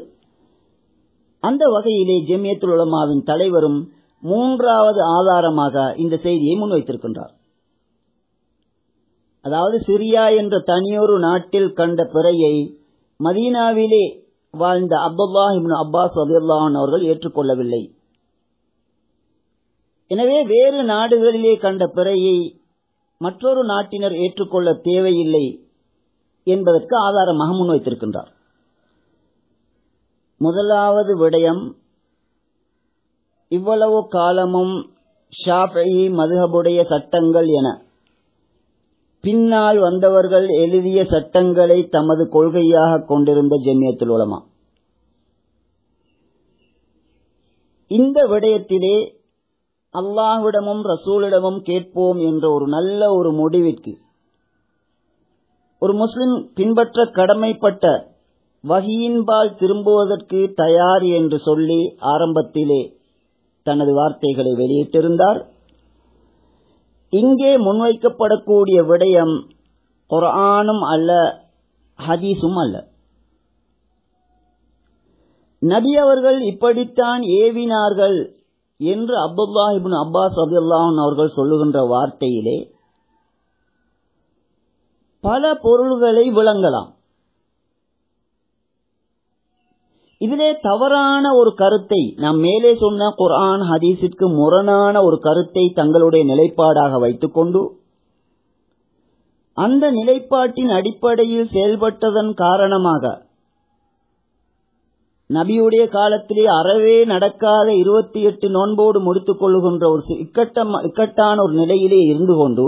அந்த வகையிலே ஜெமியத்துல் உலமாவின் தலைவரும் மூன்றாவது ஆதாரமாக இந்த செய்தியை முன்வைத்திருக்கின்றார். அதாவது சிரியா என்ற தனியொரு நாட்டில் கண்ட பிறையை மதீனாவிலே வாழ்ந்த அப்துல்லாஹிபின் அப்பாஸ் அலியுல்லான் அவர்கள் ஏற்றுக்கொள்ளவில்லை. எனவே வேறு நாடுகளிலே கண்ட பிறையை மற்றொரு நாட்டினர் ஏற்றுக்கொள்ள தேவையில்லை என்பதற்கு ஆதாரமாக முன்வைத்திருக்கின்றார் முதலாவது விடயம் இவ்வளவு காலமும் ஷாஃபி மதுஹபுடைய சட்டங்கள் என பின்னால் வந்தவர்கள் எழுதிய சட்டங்களை தமது கொள்கையாக கொண்டிருந்த ஜெமியத்துல் உலமா. இந்த விடயத்திலே அல்லாஹ்விடமும் ரசூலிடமும் கேட்போம் என்ற ஒரு நல்ல ஒரு முடிவிற்கு ஒரு முஸ்லிம் பின்பற்ற கடமைப்பட்ட வகியின்பால் திரும்புவதற்கு தயார் என்று சொல்லி ஆரம்பத்திலே தனது வார்த்தைகளை வெளியிட்டிருந்தார். இங்கே முன்வைக்கப்படக்கூடிய விடயம் குரானும் அல்ல ஹதீஸும் அல்ல. நபி அவர்கள் இப்படித்தான் ஏவினார்கள் என்று அப்துல்லா இபின் அப்பாஸ் அப்துல்லாஹன் அவர்கள் சொல்லுகின்ற வார்த்தையிலே பல பொருள்களை விளங்கலாம். இதிலே தவறான ஒரு கருத்தை நாம் மேலே சொன்ன குர்ஆன் ஹதீஸிற்கு முரணான ஒரு கருத்தை தங்களுடைய நிலைப்பாடாக வைத்துக்கொண்டு அந்த நிலைப்பாட்டின் அடிப்படையில் செயல்பட்டதன் காரணமாக நபியுடைய காலத்திலே அறவே நடக்காத இருபத்தி எட்டு நோன்போடு முடித்துக் கொள்ளுகின்ற ஒரு இக்கட்டான ஒரு நிலையிலே இருந்து கொண்டு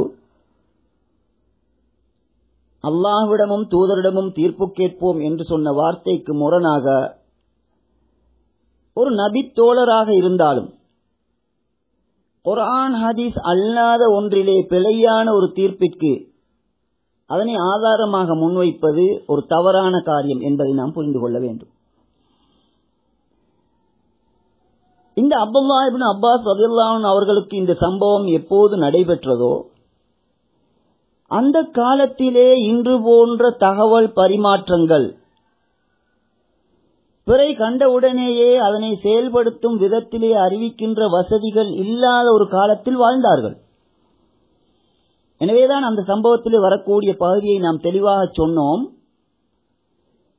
அல்லாஹ்விடமும் தூதரிடமும் தீர்ப்பு கேட்போம் என்று சொன்ன வார்த்தைக்கு முரணாக ஒரு நபி தோழராக இருந்தாலும் குரான் ஹதீஸ் அல்லாத ஒன்றிலே பிழையான ஒரு தீர்ப்பிற்கு அதனை ஆதாரமாக முன்வைப்பது ஒரு தவறான காரியம் என்பதை நாம் புரிந்து கொள்ள வேண்டும். இந்த அப்துல்லா இபின் அப்பாஸ் ரதியுல்லான் அவர்களுக்கு இந்த சம்பவம் எப்போது நடைபெற்றதோ அந்த காலத்திலே இன்று போன்ற தகவல் பரிமாற்றங்கள் பிறை கண்டவுடனேயே அதனை செயல்படுத்தும் விதத்திலே அறிவிக்கின்ற வசதிகள் இல்லாத ஒரு காலத்தில் வாழ்ந்தார்கள். எனவேதான் அந்த சம்பவத்திலே வரக்கூடிய பகுதியை நாம் தெளிவாக சொன்னோம்.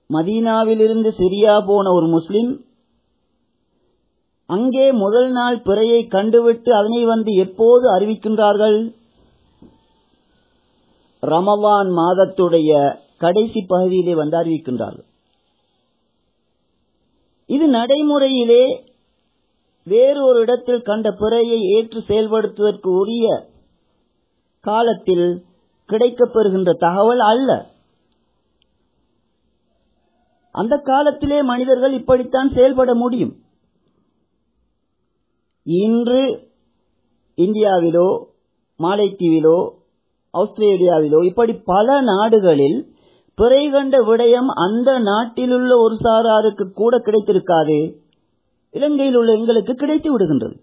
மதீனாவிலிருந்து சிரியா போன ஒரு முஸ்லிம் அங்கே முதல் நாள் பிறையை கண்டுவிட்டு அதனை வந்து எப்போது அறிவிக்கின்றார்கள்? ரமவான் மாதத்துடைய கடைசி பகுதியிலே வந்து அறிவிக்கின்றார்கள். இது நடைமுறையிலே வேறு ஒரு இடத்தில் கண்ட பிறையை ஏற்று செயல்படுத்துவதற்கு உரிய காலத்தில் கிடைக்கப்பெறுகின்ற தகவல் அல்ல. அந்த காலத்திலே மனிதர்கள் இப்படித்தான் செயல்பட முடியும். இன்று இந்தியாவிலோ மாலைத்தீவிலோ ஆஸ்திரேலியாவிலோ இப்படி பல நாடுகளில் பிறை கண்ட விடயம் அந்த நாட்டிலுள்ள ஒரு சாராருக்கு கூட கிடைத்திருக்காது. இலங்கையில் உள்ள எங்களுக்கு கிடைத்து விடுகின்றது.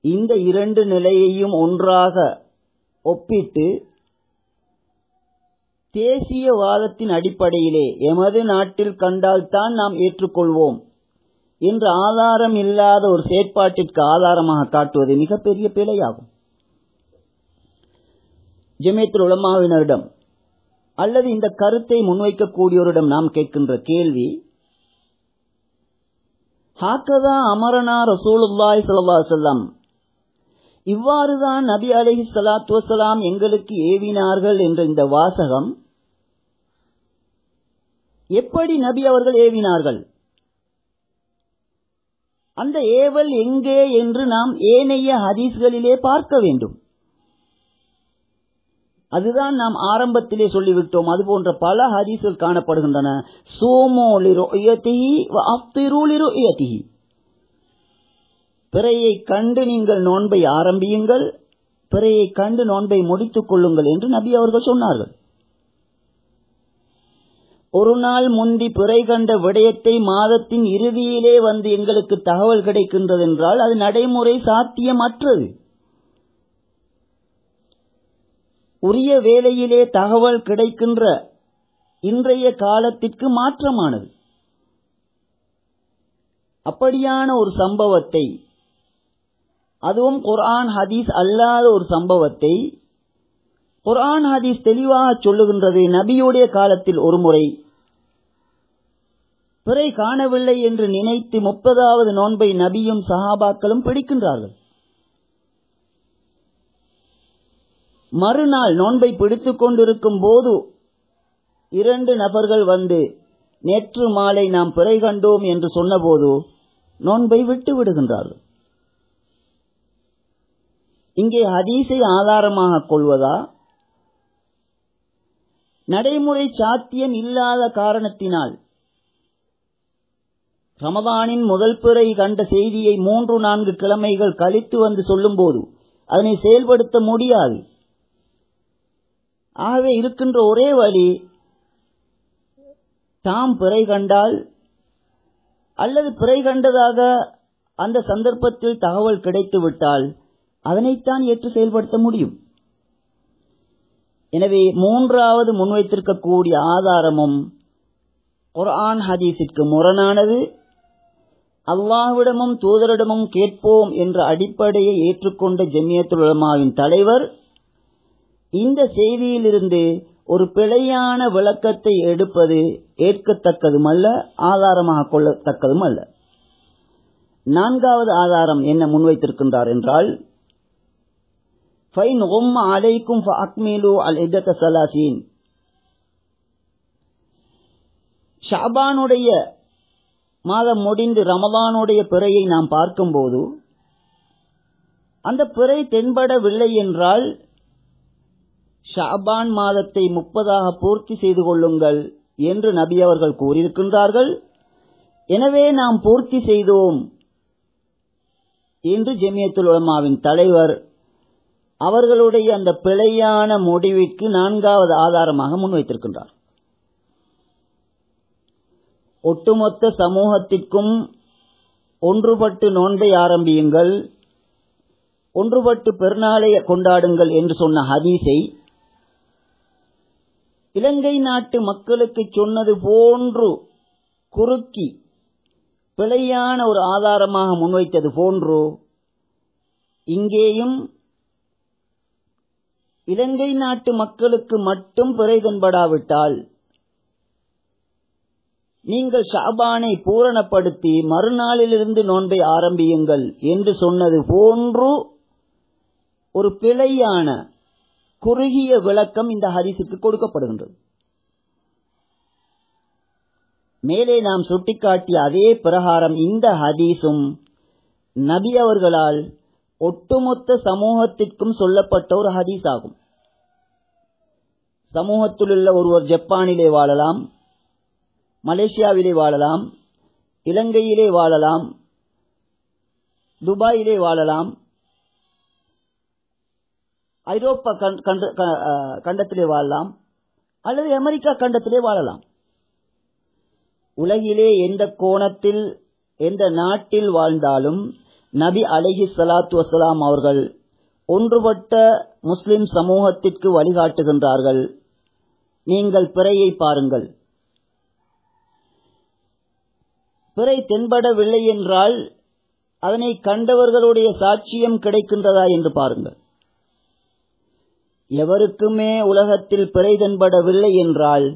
இந்த இரண்டு நிலையையும் ஒன்றாக ஒப்பிட்டு தேசியவாதத்தின் அடிப்படையிலே எமது நாட்டில் கண்டால்தான் நாம் ஏற்றுக்கொள்வோம் என்ற ஆதாரம் இல்லாத ஒரு செயற்பாட்டிற்கு ஆதாரமாக காட்டுவது மிகப்பெரிய பிழையாகும். ஜெமேத்துல் உலமாவினரிடம் அல்லது இந்த கருத்தை முன்வைக்கக்கூடியோரிடம் நாம் கேட்கின்ற கேள்வி ஹாக்கதா அமரனா ரசூலுல்லாய் சல்லா செல்லம் இவ்வாறுதான் நபி அலஹி சலாத்து வசலாம் எங்களுக்கு ஏவினார்கள்? என்ற இந்த வாசகம் எப்படி நபி அவர்கள் ஏவினார்கள்? அந்த ஏவல் எங்கே என்று நாம் ஏனைய ஹதீஸ்களிலே பார்க்க வேண்டும். அதுதான் நாம் ஆரம்பத்திலே சொல்லிவிட்டோம். அது போன்ற பல ஹதீஸ்கள் காணப்படுகின்றன. சோமோலிருயத்திஹி பிறையை கண்டு நீங்கள் நோன்பை ஆரம்பியுங்கள். பிறையை கண்டு நோன்பை முடித்துக் கொள்ளுங்கள் என்று நபி அவர்கள் சொன்னார்கள். ஒரு நாள் முந்தி பிறை கண்ட விடயத்தை மாதத்தின் இறுதியிலே வந்து எங்களுக்கு தகவல் கிடைக்கின்றது என்றால் அது நடைமுறை சாத்தியமற்றது. உரிய வேலையிலே தகவல் கிடைக்கின்ற இன்றைய காலத்திற்கு மாற்றமானது. அப்படியான ஒரு சம்பவத்தை அதுவும் குர்ஆன் ஹதீஸ் அல்லாத ஒரு சம்பவத்தை குர்ஆன் ஹதீஸ் தெளிவாக சொல்லுகின்றது. நபியுடைய காலத்தில் ஒரு முறை பிறை காணவில்லை என்று நினைத்து முப்பதாவது நோன்பை நபியும் சஹாபாக்களும் பிடிக்கின்றார்கள். மறுநாள் நோன்பை பிடித்துக் கொண்டிருக்கும் போது இரண்டு நபர்கள் வந்து நேற்று மாலை நாம் பிறை கண்டோம் என்று சொன்னபோது நோன்பை விட்டு விடுகின்றார்கள். இங்கே ஹதீஸை ஆதாரமாக கொள்வதா? நடைமுறை சாத்தியம் இல்லாத காரணத்தினால் ரமதானின் முதல் பிறை கண்ட செய்தியை மூன்று நான்கு கிழமைகள் கழித்து வந்து சொல்லும்போது அதனை செயல்படுத்த முடியாது. ஆகவே இருக்கின்ற ஒரே வழி தாம் பிறை கண்டால் அல்லது பிறை கண்டதாக அந்த சந்தர்ப்பத்தில் தகவல் கிடைத்துவிட்டால் அதனைத்தான் ஏற்று செயல்படுத்த முடியும். எனவே மூன்றாவது முன்வைத்திருக்கக்கூடிய ஆதாரமும் குர்ஆன் ஹதீஸிற்கு முரணானது. அல்லாஹ்விடமும் தூதரிடமும் கேட்போம் என்ற அடிப்படையை ஏற்றுக்கொண்ட ஜெமியத்துலமாவின் தலைவர் இந்த செய்தியிலிருந்து ஒரு பிழையான விளக்கத்தை எடுப்பது ஏற்கத்தக்கதுமல்ல ஆதாரமாக கொள்ளத்தக்கதும் அல்ல. நான்காவது ஆதாரம் என்ன முன்வைத்திருக்கின்றார் என்றால் ஃபைன் உம் அலைக்கும் ஃபஅக்மிலு அல் இத்தத சலாசீன். ஷாபானுடைய மாதம் முடிந்து ரமதானுடைய பிறையை நாம் பார்க்கும்போது அந்த பிறை தென்படவில்லை என்றால் ஷாபான் மாதத்தை முப்பதாக பூர்த்தி செய்து கொள்ளுங்கள் என்று நபி அவர்கள் கூறியிருக்கின்றார்கள். எனவே நாம் பூர்த்தி செய்தோம் என்று ஜெமியத்துல் உலமாவின் தலைவர் அவர்களுடைய அந்த பிழையான முடிவிற்கு நான்காவது ஆதாரமாக முன்வைத்திருக்கின்றார். ஒட்டுமொத்த சமூகத்திற்கும் ஒன்றுபட்டு நோன்பை ஆரம்பியுங்கள் ஒன்றுபட்டு பெருநாளை கொண்டாடுங்கள் என்று சொன்ன ஹதீஸை இலங்கை நாட்டு மக்களுக்கு சொன்னது போன்று குறுக்கி பிழையான ஒரு ஆதாரமாக முன்வைத்தது போன்று இங்கேயும் இலங்கை நாட்டு மக்களுக்கு மட்டும் பிறை தென்படாவிட்டால் நீங்கள் ஷாபானை பூரணப்படுத்தி மறுநாளிலிருந்து நோன்பை ஆரம்பியுங்கள் என்று சொன்னது போன்று ஒரு பிழையான குறுகிய விளக்கம் இந்த ஹரிசுக்கு கொடுக்கப்படுகின்றது. மேலே நாம் சுட்டிக்காட்டிய அதே பிரகாரம் இந்த ஹதீஸும் நபி அவர்களால் ஒட்டுமொத்த சமூகத்திற்கும் சொல்லப்பட்ட ஒரு ஹதீஸ் ஆகும் சமூகத்தில் உள்ள ஒருவர் ஜப்பானிலே வாழலாம் மலேசியாவிலே வாழலாம் இலங்கையிலே வாழலாம் துபாயிலே வாழலாம் ஐரோப்பா கண்டத்திலே வாழலாம். அல்லது அமெரிக்கா கண்டத்திலே வாழலாம். உலகிலே எந்த கோணத்தில் எந்த நாட்டில் வாழ்ந்தாலும் நபி அலஹி சலாத்து வசலாம் அவர்கள் ஒன்றுபட்ட முஸ்லிம் சமூகத்திற்கு வழிகாட்டுகின்றார்கள். நீங்கள் பிறையை பாருங்கள். பிறை தென்படவில்லை என்றால் அதனை கண்டவர்களுடைய சாட்சியம் கிடைக்கின்றதா என்று பாருங்கள். எவருக்குமே உலகத்தில் பிறை தென்படவில்லை என்றால்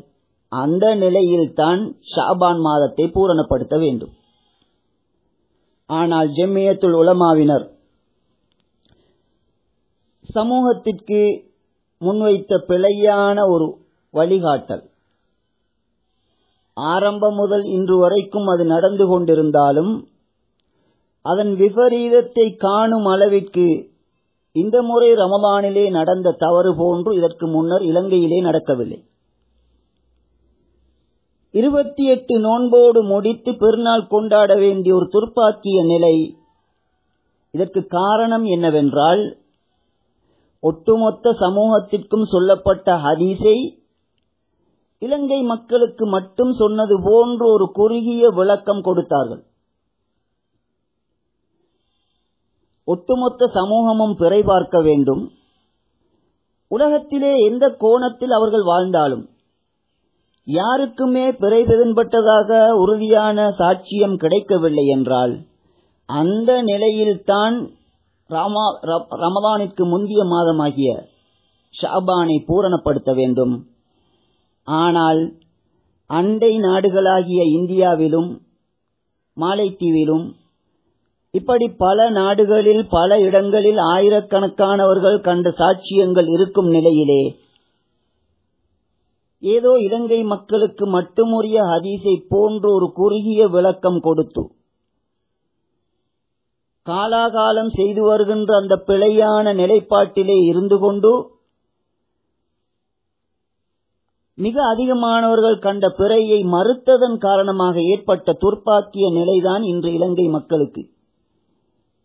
அந்த நிலையில்தான் ஷாபான் மாதத்தை பூரணப்படுத்த வேண்டும். ஆனால் ஜெம்மியத்துள் உலமாவினர் சமூகத்திற்கு முன்வைத்த பிழையான ஒரு வழிகாட்டல். ஆரம்பம் முதல் இன்று வரைக்கும் அது நடந்து கொண்டிருந்தாலும் அதன் விபரீதத்தை காணும் அளவிற்கு இந்த முறை ரமபானிலே நடந்த தவறு போன்று இதற்கு முன்னர் இலங்கையிலே நடக்கவில்லை. இருபத்தி எட்டு நோன்போடு முடித்து பெருநாள் கொண்டாட வேண்டிய ஒரு துர்ப்பாக்கிய நிலை இதற்கு காரணம் என்னவென்றால் ஒட்டுமொத்த சமூகத்திற்கும் சொல்லப்பட்ட ஹதீஸை இலங்கை மக்களுக்கு மட்டும் சொன்னது போன்று ஒரு குறுகிய விளக்கம் கொடுத்தார்கள். ஒட்டுமொத்த சமூகமும் பிறை பார்க்க வேண்டும். உலகத்திலே எந்த கோணத்தில் அவர்கள் வாழ்ந்தாலும் யாருக்குமே பிறை பெதன்பட்டதாக உறுதியான சாட்சியம் கிடைக்கவில்லை என்றால் அந்த நிலையில்தான் ரமதானிற்கு முந்திய மாதமாகிய ஷாபானை பூரணப்படுத்த வேண்டும். ஆனால் அண்டை நாடுகளாகிய இந்தியாவிலும் மாலைத்தீவிலும் இப்படி பல நாடுகளில் பல இடங்களில் ஆயிரக்கணக்கானவர்கள் கண்ட சாட்சியங்கள் இருக்கும் நிலையிலே ஏதோ இலங்கை மக்களுக்கு மட்டுமுரிய ஹதீஸை போன்ற ஒரு குறுகிய விளக்கம் கொடுத்து காலாகாலம் செய்து வருகின்ற அந்த பிழையான நிலைப்பாட்டிலே இருந்து கொண்டு மிக அதிகமானவர்கள் கண்ட பிறையை மறுத்ததன் காரணமாக ஏற்பட்ட துர்ப்பாக்கிய நிலைதான் இன்று இலங்கை மக்களுக்கு.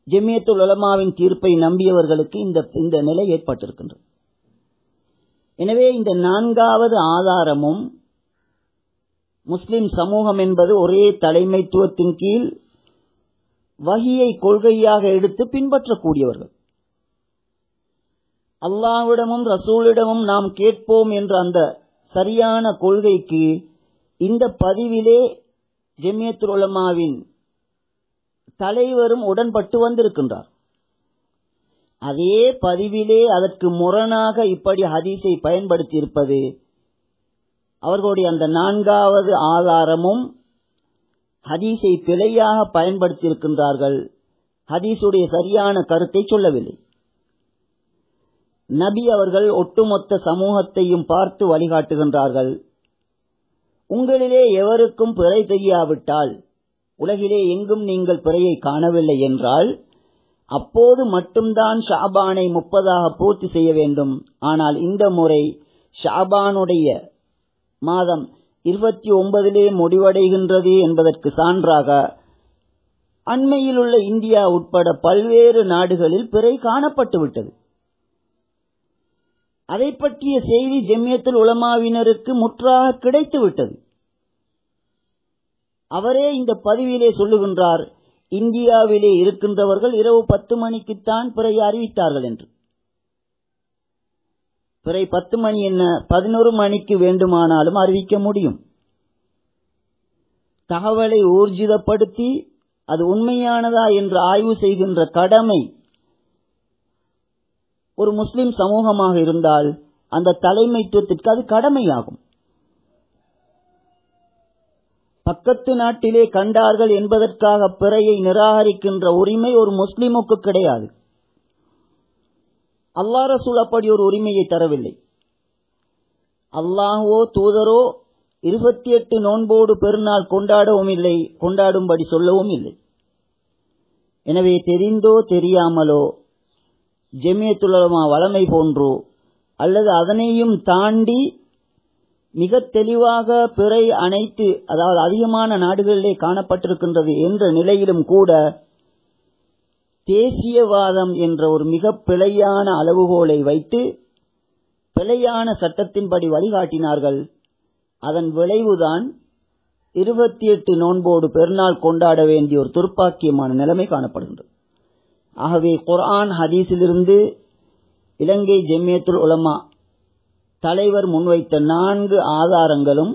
ஜெமியத்துல் உலமாவின் தீர்ப்பை நம்பியவர்களுக்கு இந்த இந்த நிலை ஏற்பட்டிருக்கின்றது. எனவே இந்த நான்காவது ஆதாரமும் முஸ்லிம் சமூகம் என்பது ஒரே தலைமைத்துவத்தின் கீழ் வகியை கொள்கையாக எடுத்து பின்பற்றக்கூடியவர்கள். அல்லாவிடமும் ரசூலிடமும் நாம் கேட்போம் என்ற அந்த சரியான கொள்கைக்கு இந்த பதிவிலே ஜெமியத்துலமாவின் தலைவரும் உடன்பட்டு வந்திருக்கின்றார். அதே பதிவிலே அதற்கு முரணாக இப்படி ஹதீஸை பயன்படுத்தி இருப்பது அவர்களுடைய அந்த நான்காவது ஆதாரமும் ஹதீஸை பிழையாக பயன்படுத்தியிருக்கின்றார்கள். ஹதீஸுடைய சரியான கருத்தை சொல்லவில்லை. நபி அவர்கள் ஒட்டுமொத்த சமூகத்தையும் பார்த்து வழிகாட்டுகின்றார்கள். உங்களிலே எவருக்கும் பிறை தெரியாவிட்டால் உலகிலே எங்கும் நீங்கள் பிறையை காணவில்லை என்றால் அப்போது மட்டும்தான் ஷாபானை முப்பதாக பூர்த்தி செய்ய வேண்டும். ஆனால் இந்த முறை ஷாபானுடைய மாதம் இருபத்தி ஒன்பதிலே முடிவடைகின்றது என்பதற்கு சான்றாக அண்மையில் உள்ள இந்தியா உட்பட பல்வேறு நாடுகளில் பிறை காணப்பட்டுவிட்டது. அதை பற்றிய செய்தி ஜெமியத்தில் உலமாவினருக்கு முற்றாக கிடைத்துவிட்டது. அவரே இந்த பதிவிலே சொல்லுகின்றார் இந்தியாவிலே இருக்கின்றவர்கள் இரவு பத்து மணிக்குத்தான் பிறை அறிவித்தார்கள் என்று. பிறை பத்து மணி என்ன பதினோரு மணிக்கு வேண்டுமானாலும் அறிவிக்க முடியும். தகவலை ஊர்ஜிதப்படுத்தி அது உண்மையானதா என்று ஆய்வு செய்கின்ற கடமை ஒரு முஸ்லிம் சமூகமாக இருந்தால் அந்த தலைமைத்துவத்திற்கு அது கடமையாகும். பக்கத்து நாட்டிலே கண்டார்கள் என்பதற்காக பிறையை நிராகரிக்கின்ற உரிமை ஒரு முஸ்லிமுக்கு கிடையாது. அல்லா ரசூல் அப்படி ஒரு உரிமையை தரவில்லை. அல்லாஹோ தூதரோ இருபத்தி எட்டு நோன்போடு பெருநாள் கொண்டாடவும் இல்லை கொண்டாடும்படி சொல்லவும் இல்லை. எனவே தெரிந்தோ தெரியாமலோ ஜெமியத்துலமா வளமை போன்றோ அல்லது அதனையும் தாண்டி மிக தெளிவாக பிறை அனைத்து அதாவது அதிகமான நாடுகளிலே காணப்பட்டிருக்கின்றது என்ற நிலையிலும் கூட தேசியவாதம் என்ற ஒரு மிக பிழையான அளவுகோலை வைத்து பிழையான சட்டத்தின்படி வழிகாட்டினார்கள். அதன் விளைவுதான் இருபத்தி எட்டு நோன்போடு பெருநாள் கொண்டாட வேண்டிய ஒரு துர்ப்பாக்கியமான நிலைமை காணப்படுகின்றது. ஆகவே குர்ஆன் ஹதீஸிலிருந்து இலங்கை ஜெம்மியத்துல் உலமா தலைவர் முன்வைத்த நான்கு ஆதாரங்களும்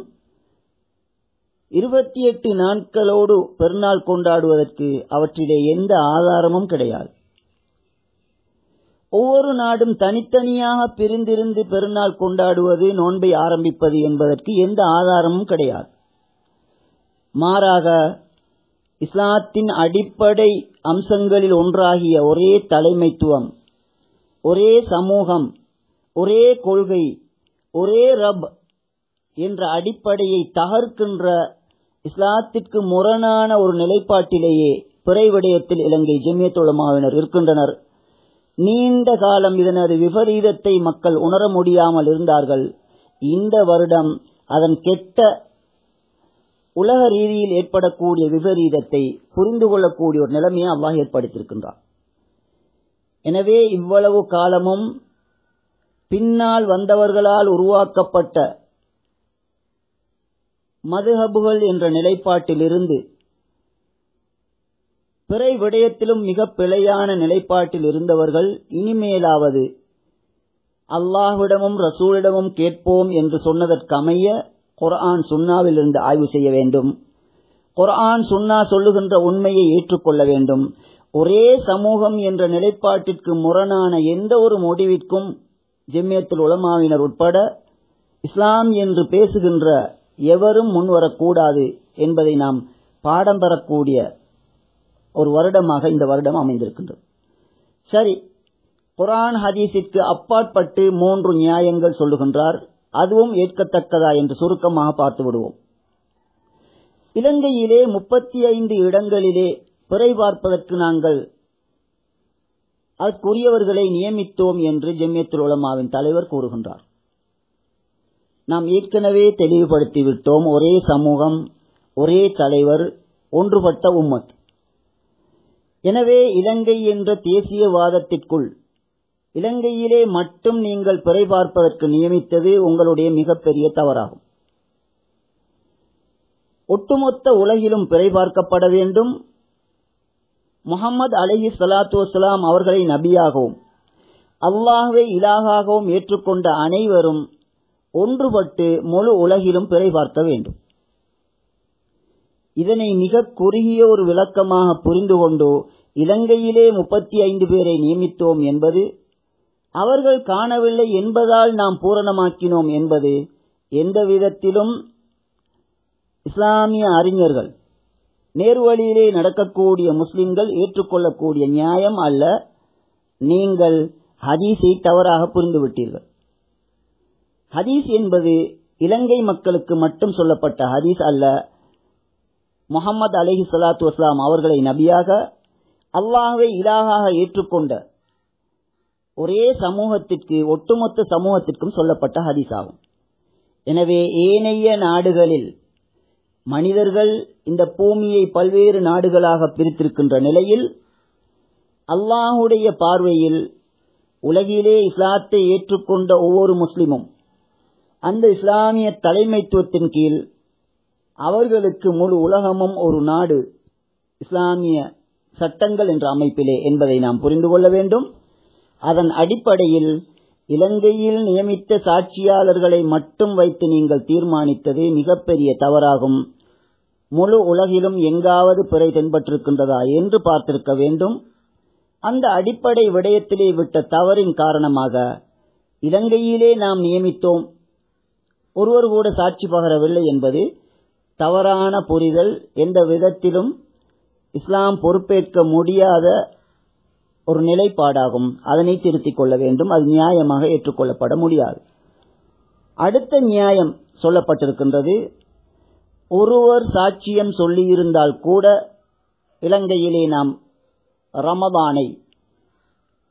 இருபத்தி எட்டு நாட்களோடு பெருநாள் கொண்டாடுவதற்கு அவற்றிலே எந்த ஆதாரமும் கிடையாது. ஒவ்வொரு நாடும் தனித்தனியாக பிரிந்திருந்து பெருநாள் கொண்டாடுவது நோன்பை ஆரம்பிப்பது என்பதற்கு எந்த ஆதாரமும் கிடையாது. மாறாக இஸ்லாத்தின் அடிப்படை அம்சங்களில் ஒன்றாகிய ஒரே தலைமைத்துவம் ஒரே சமூகம் ஒரே கொள்கை ஒரே ரப் என்ற அடிப்படையை தகர்க்கின்ற இஸ்லாத்திற்கு முரணான ஒரு நிலைப்பாட்டிலேயே பிறை விடயத்தில் இலங்கை ஜெமியத்துளமாவினர் இருக்கின்றனர். நீண்ட காலம் இதனது விபரீதத்தை மக்கள் உணர முடியாமல் இருந்தார்கள். இந்த வருடம் அதன் கெட்ட உலக ரீதியில் ஏற்படக்கூடிய விபரீதத்தை புரிந்து கொள்ளக்கூடிய ஒரு நிலைமையை அல்லாஹ் ஏற்படுத்தியிருக்கின்றார் எனவே இவ்வளவு காலமும் பின்னால் வந்தவர்களால் உருவாக்கப்பட்ட மதுஹபுகள் என்ற நிலைப்பாட்டிலிருந்து பிறை விடயத்திலும் மிக பிழையான நிலைப்பாட்டில் இருந்தவர்கள் இனிமேலாவது அல்லாஹ்விடமும் ரசூலிடமும் கேட்போம் என்று சொன்னதற்கமைய குர்ஆன் சுன்னாவிலிருந்து ஆய்வு செய்ய வேண்டும். குர்ஆன் சுன்னா சொல்லுகின்ற உண்மையை ஏற்றுக்கொள்ள வேண்டும். ஒரே சமூகம் என்ற நிலைப்பாட்டிற்கு முரணான எந்த ஒரு முடிவிற்கும் ஜெம்மியத்தில் உலமாவினர் உட்பட இஸ்லாம் என்று பேசுகின்ற எவரும் முன்வரக்கூடாது என்பதை நாம் பாடம் பெறக்கூடிய ஒரு வருடமாக இந்த வருடம் அமைந்திருக்கின்றது. சரி குரான் ஹதீஸிற்கு அப்பாற்பட்டு மூன்று நியாயங்கள் சொல்லுகின்றார். அதுவும் ஏற்கத்தக்கதா என்று சுருக்கமாக பார்த்து விடுவோம். இலங்கையிலே முப்பத்தி ஐந்து இடங்களிலே பிறை பார்ப்பதற்கு நாங்கள் அதற்குரியவர்களை நியமித்தோம் என்று ஜெம்யத்துல் உலமாவின் தலைவர் கூறுகின்றார். நாம் ஏற்கனவே தெளிவுபடுத்திவிட்டோம் ஒரே சமூகம் ஒரே தலைவர் ஒன்றுபட்ட உம்மத். எனவே இலங்கை என்ற தேசியவாதத்திற்குள் இலங்கையிலே மட்டும் நீங்கள் பிறை பார்ப்பதற்கு நியமித்தது உங்களுடைய மிகப்பெரிய தவறாகும். ஒட்டுமொத்த உலகிலும் பிறை பார்க்கப்பட வேண்டும் முகமது அலஹி சலாத்து வலாம் அவர்களை நபியாகவும் அல்லாஹுவை இலாகாகவும் ஏற்றுக்கொண்ட அனைவரும் ஒன்றுபட்டு முழு உலகிலும் பிறை பார்க்க வேண்டும். இதனை மிக குறுகிய ஒரு விளக்கமாக புரிந்து கொண்டு இலங்கையிலே முப்பத்தி ஐந்து பேரை நியமித்தோம் என்பது அவர்கள் காணவில்லை என்பதால் நாம் பூரணமாக்கினோம் என்பது எந்த விதத்திலும் இஸ்லாமிய அறிஞர்கள் நேர்வழியிலே நடக்கக்கூடிய முஸ்லிம்கள் ஏற்றுக்கொள்ளக்கூடிய நியாயம் அல்ல. நீங்கள் ஹதீஸை தவறாக புரிந்துவிட்டீர்கள். ஹதீஸ் என்பது இலங்கை மக்களுக்கு மட்டும் சொல்லப்பட்ட ஹதீஸ் அல்ல. முகமது அலஹி சலாத்து வஸ்லாம் அவர்களை நபியாக அல்லாஹை இலாகாக ஏற்றுக்கொண்ட ஒரே சமூகத்திற்கு ஒட்டுமொத்த சமூகத்திற்கும் சொல்லப்பட்ட ஹதீஸ் ஆகும். எனவே ஏனைய நாடுகளில் மனிதர்கள் இந்த பூமியை பல்வேறு நாடுகளாக பிரித்திருக்கின்ற நிலையில் அல்லாஹுடைய பார்வையில் உலகிலே இஸ்லாத்தை ஏற்றுக்கொண்ட ஒவ்வொரு முஸ்லிமும் அந்த இஸ்லாமிய தலைமைத்துவத்தின் கீழ் அவர்களுக்கு முழு உலகமும் ஒரு நாடு இஸ்லாமிய சட்டங்கள் என்ற அமைப்பிலே என்பதை நாம் புரிந்து கொள்ள வேண்டும். அதன் அடிப்படையில் இலங்கையில் நியமித்த சாட்சியாளர்களை மட்டும் வைத்து நீங்கள் தீர்மானித்தது மிகப்பெரிய தவறாகும். முழு உலகிலும் எங்காவது பிறை தென்பட்டிருக்கின்றதா என்று பார்த்திருக்க வேண்டும். அந்த அடிப்படை விடயத்திலே விட்ட தவறின் காரணமாக இலங்கையிலே நாம் நியமித்தோம். ஒருவர் கூட சாட்சி பகரவில்லை என்பது தவறான புரிதல். எந்த விதத்திலும் இஸ்லாம் பொறுப்பேற்க முடியாத ஒரு நிலைப்பாடாகும். அதனை திருத்திக் கொள்ள வேண்டும். அது நியாயமாக ஏற்றுக்கொள்ளப்பட முடியாது. அடுத்த நியாயம் சொல்லப்பட்டிருக்கின்றது. ஒருவர் சாட்சியம் சொல்லியிருந்தால் கூட இலங்கையிலே நாம் ரமதானை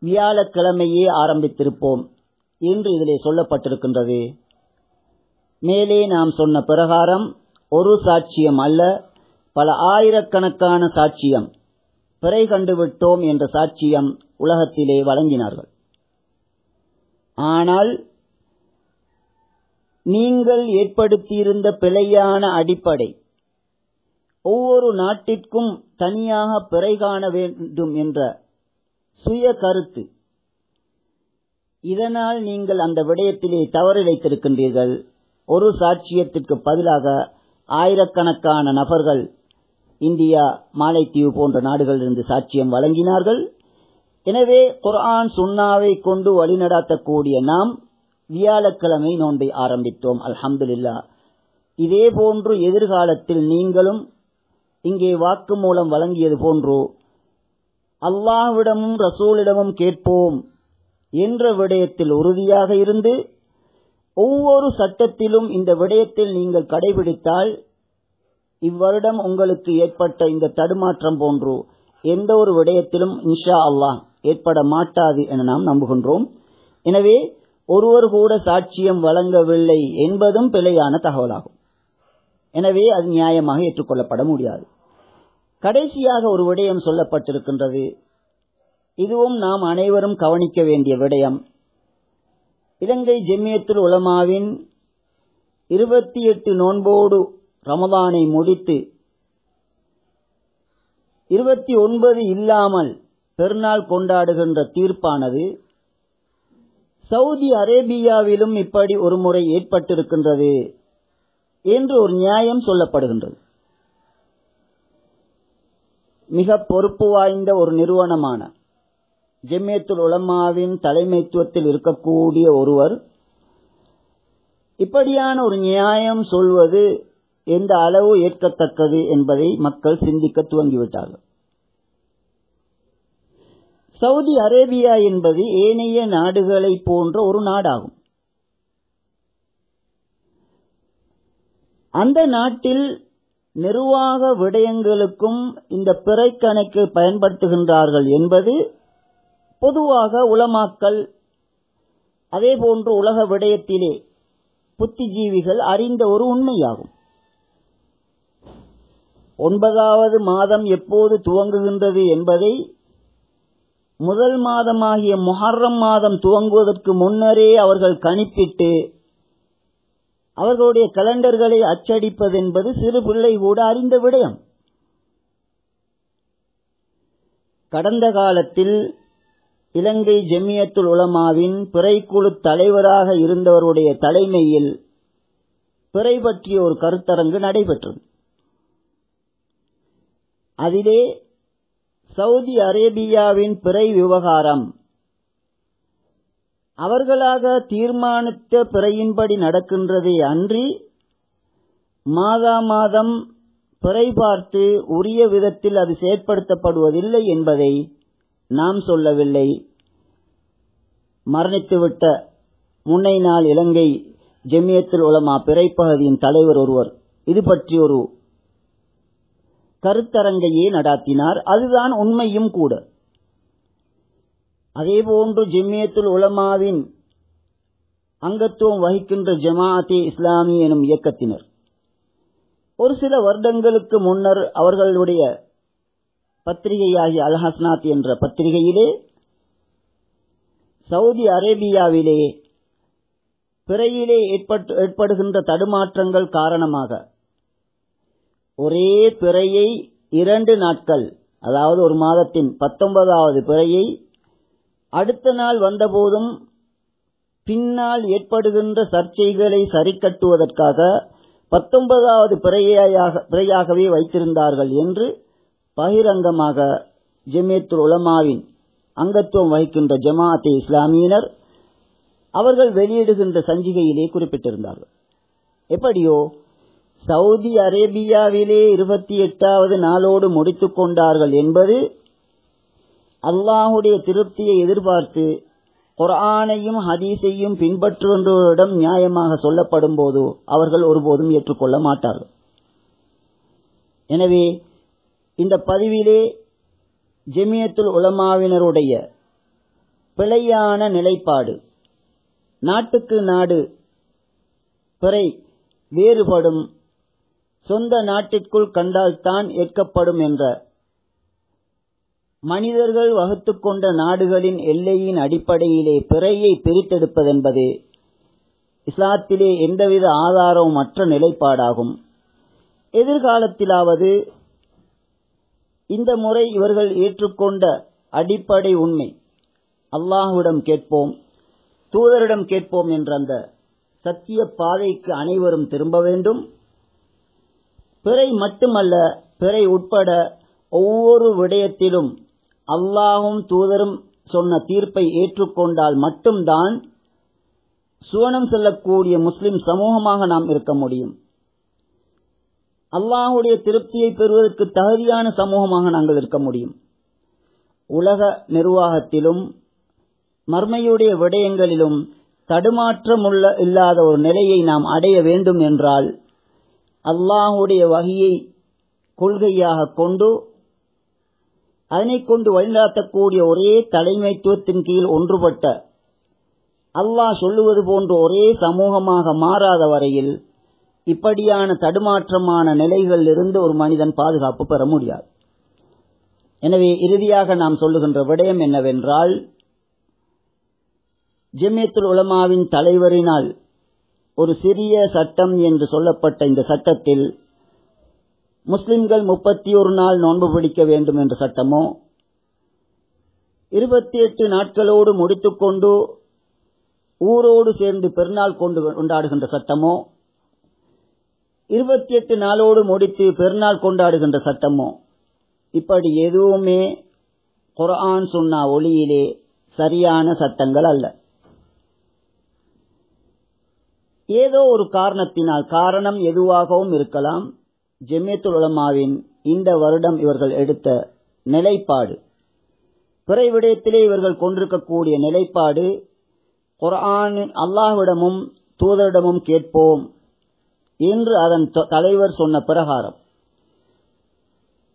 வியாழக்கிழமையே ஆரம்பித்திருப்போம் என்று இதிலே சொல்லப்பட்டிருக்கின்றது. மேலே நாம் சொன்ன பிரகாரம் ஒரு சாட்சியம் அல்ல பல ஆயிரக்கணக்கான சாட்சியம் பிறை கண்டுவிட்டோம் என்ற சாட்சியம் உலகத்திலே வழங்கினார்கள். ஆனால் நீங்கள் ஏற்படுத்தியிருந்த பிழையான அடிப்படை. ஒவ்வொரு நாட்டிற்கும் தனியாக பிறை காண வேண்டும் என்ற சுய கருத்து. இதனால் நீங்கள் அந்த விடயத்திலே தவறிழைத்திருக்கின்றீர்கள் ஒரு சாட்சியத்திற்கு பதிலாக ஆயிரக்கணக்கான நபர்கள் இந்தியா மாலைத்தீவு போன்ற நாடுகளிலிருந்து சாட்சியம் வழங்கினார்கள். எனவே குர்ஆன் சுன்னாவை கொண்டு வழிநடாத்தக்கூடிய நாம் வியாழக்கிழமை நோன்பை ஆரம்பித்தோம் அல்ஹம்துலில்லா. இதே போன்று எதிர்காலத்தில் நீங்களும் இங்கே வாக்கு மூலம் வழங்கியது போன்று அல்லாஹ்விடமும் ரசூலிடமும் கேட்போம் என்ற விடயத்தில் உறுதியாக இருந்து ஒவ்வொரு சட்டத்திலும் இந்த விடயத்தில் நீங்கள் கடைபிடித்தால் இவ்வருடம் உங்களுக்கு ஏற்பட்ட இந்த தடுமாற்றம் போன்று எந்த ஒரு விடயத்திலும் இன்ஷா அல்லாஹ் ஏற்பட மாட்டாது என நாம் நம்புகின்றோம். எனவே ஒருவர் கூட சாட்சியம் வழங்கவில்லை என்பதும் பிழையான தகவலாகும். எனவே அது நியாயமாக ஏற்றுக்கொள்ளப்பட முடியாது. கடைசியாக ஒரு விடயம் சொல்லப்பட்டிருக்கின்றது. இதுவும் நாம் அனைவரும் கவனிக்க வேண்டிய விடயம். இலங்கை ஜெமியத்துல் உலமாவின் இருபத்தி எட்டு நோன்போடு ரமதானை முடித்து இருபத்தி ஒன்பது இல்லாமல் பெருநாள் கொண்டாடுகின்ற தீர்ப்பானது சவுதி அரேபியாவிலும் இப்படி ஒரு முறை ஏற்பட்டிருக்கின்றது என்று ஒரு நியாயம் சொல்லப்படுகின்றது. மிக பொறுப்பு வாய்ந்த ஒரு நிறுவனமான ஜெமியத்துல் உலமாவின் தலைமைத்துவத்தில் இருக்கக்கூடிய ஒருவர் இப்படியான ஒரு நியாயம் சொல்வது எந்த அளவு ஏற்கத்தக்கது என்பதை மக்கள் சிந்திக்க துவங்கிவிட்டார்கள். சவுதி அரேபியா என்பது ஏனைய நாடுகளை போன்ற ஒரு நாடாகும். அந்த நாட்டில் நிர்வாக விடயங்களுக்கும் இந்த பிறை கணக்கு பயன்படுத்துகின்றார்கள் என்பது பொதுவாக உலமாக்கல் அதே போன்று உலக விடயத்திலே புத்திஜீவிகள் அறிந்த ஒரு உண்மையாகும். ஒன்பதாவது மாதம் எப்போது துவங்குகின்றது என்பதை முதல் மாதமாகிய முஹர்ரம் மாதம் துவங்குவதற்கு முன்னரே அவர்கள் கணிப்பிட்டு அவர்களுடைய கலண்டர்களை அச்சடிப்பதென்பது சிறு பிள்ளை கூட அறிந்த விடயம். கடந்த காலத்தில் இலங்கை ஜெமியத்துல் உலமாவின் பிறைக்குழு தலைவராக இருந்தவருடைய தலைமையில் பிறை பற்றிய ஒரு கருத்தரங்கு நடைபெற்றது. அதிலே சவுதி அரேபியாவின் பிறை விவகாரம். அவர்களாக தீர்மானித்த பிறையின்படி நடக்கின்றதே அன்றி மாதா மாதம் பிறை பார்த்து உரிய விதத்தில் அது செயற்படுத்தப்படுவதில்லை என்பதை நாம் சொல்லவில்லை. மரணித்துவிட்ட முன்னை நாள் இலங்கை ஜெமியத்தில் உலமா பிறைப்பகுதியின் தலைவர் ஒருவர். இது பற்றி ஒரு கருத்தரங்கையே நடாத்தினார். அதுதான் உண்மையும் கூட. அதேபோன்று ஜெமியத்துல் உலமாவின் அங்கத்துவம் வகிக்கின்ற ஜமாஅத்தே இஸ்லாமி எனும் இயக்கத்தினர். ஒரு சில வருடங்களுக்கு முன்னர் அவர்களுடைய பத்திரிகையாகிய அல்ஹஸ்னாத் என்ற பத்திரிகையிலே சவுதி அரேபியாவிலே பிறையிலே ஏற்படுகின்ற தடுமாற்றங்கள் காரணமாக ஒரே பிறையை இரண்டு நாட்கள் அதாவது ஒரு மாதத்தின் பத்தொன்பதாவது பிறையை அடுத்த நாள் வந்தபோதும் பின்னால் ஏற்படுகின்ற சர்ச்சைகளை சரிக்கட்டுவதற்காக பத்தொன்பதாவது பிறையாகவே வைத்திருந்தார்கள் என்று பகிரங்கமாக ஜெமியத்துல் உலமாவின் அங்கத்துவம் வகிக்கின்ற ஜமாஅத்தே இஸ்லாமியினர் அவர்கள் வெளியிடுகின்ற சஞ்சிகையிலே குறிப்பிட்டிருந்தார்கள். எப்படியோ சவுதி அரேபியாவிலே இருபத்தி எட்டாவது நாளோடு முடித்துக் கொண்டார்கள் என்பது அல்லாஹுடைய திருப்தியை எதிர்பார்த்து குரானையும் ஹதீஸையும் பின்பற்றுகின்றவரிடம் நியாயமாக சொல்லப்படும் போது அவர்கள் ஒருபோதும் ஏற்றுக்கொள்ள மாட்டார்கள். எனவே இந்த பதிவிலே ஜெமியத்துல் உலமாவினருடைய பிழையான நிலைப்பாடு நாட்டுக்கு நாடு பிறை வேறுபடும் சொந்த நாட்டிற்குள் கண்டால்தான் ஏற்கப்படும் என்ற. மனிதர்கள் வகுத்துக்கொண்ட நாடுகளின் எல்லையின் அடிப்படையிலே பிறையை பிரித்தெடுப்பதென்பது இஸ்லாத்திலே எந்தவித ஆதாரமும் மற்ற நிலைப்பாடாகும். எதிர்காலத்திலாவது இந்த முறை இவர்கள் ஏற்றுக்கொண்ட அடிப்படை உண்மை. அல்லாஹுவிடம் கேட்போம் தூதரிடம் கேட்போம் என்ற அந்த சத்திய பாதைக்கு அனைவரும் திரும்ப வேண்டும். பிறை மட்டுமல்ல பிறை உட்பட ஒவ்வொரு விடயத்திலும் அல்லாஹும் தூதரும் சொன்ன தீர்ப்பை ஏற்றுக்கொண்டால் மட்டும்தான் சுவனம் செல்லக்கூடிய முஸ்லிம் சமூகமாக நாம் இருக்க முடியும். அல்லாஹுடைய திருப்தியை பெறுவதற்கு தகுதியான சமூகமாக நாங்கள் இருக்க முடியும். உலக நிர்வாகத்திலும் மர்மையுடைய விடயங்களிலும் தடுமாற்றமுள்ள இல்லாத ஒரு நிலையை நாம் அடைய வேண்டும் என்றால் அல்லாஹுடைய வகையை கொள்கையாக கொண்டு அதனை கொண்டு வழிநடத்தக்கூடிய ஒரே தலைமைத்துவத்தின் கீழ் ஒன்றுபட்ட அல்லாஹ் சொல்லுவது போன்ற ஒரே சமூகமாக மாறாத வரையில் இப்படியான தடுமாற்றமான நிலைகளிலிருந்து ஒரு மனிதன் பாதுகாப்பு பெற முடியாது. எனவே இறுதியாக நாம் சொல்லுகின்ற விடயம் என்னவென்றால் ஜெமியத்துல் உலமாவின் தலைவரினால் ஒரு சிறிய சட்டம் என்று சொல்லப்பட்ட இந்த சட்டத்தில் முஸ்லிம்கள் முப்பத்தி ஒரு நாள் நோன்பு பிடிக்க வேண்டும் என்ற சட்டமோ இருபத்தி எட்டு நாட்களோடு முடித்துக்கொண்டு ஊரோடு சேர்ந்து பெருநாள் கொண்டு கொண்டாடுகின்ற சட்டமோ இருபத்தி எட்டு நாளோடு முடித்து பெருநாள் கொண்டாடுகின்ற சட்டமோ இப்படி எதுவுமே குரான் சொன்ன ஒளியிலே சரியான சட்டங்கள் அல்ல. ஏதோ ஒரு காரணத்தினால் காரணம் எதுவாகவும் இருக்கலாம். ஜெமியத்துல் உலமாவின் இந்த வருடம் இவர்கள் எடுத்த நிலைப்பாடு. பிறை விடயத்திலே இவர்கள் கொண்டிருக்கக்கூடிய நிலைப்பாடு குரான் அல்லாஹ்விடமும் தூதரிடமும் கேட்போம் என்று அதன் தலைவர் சொன்ன பிரகாரம்.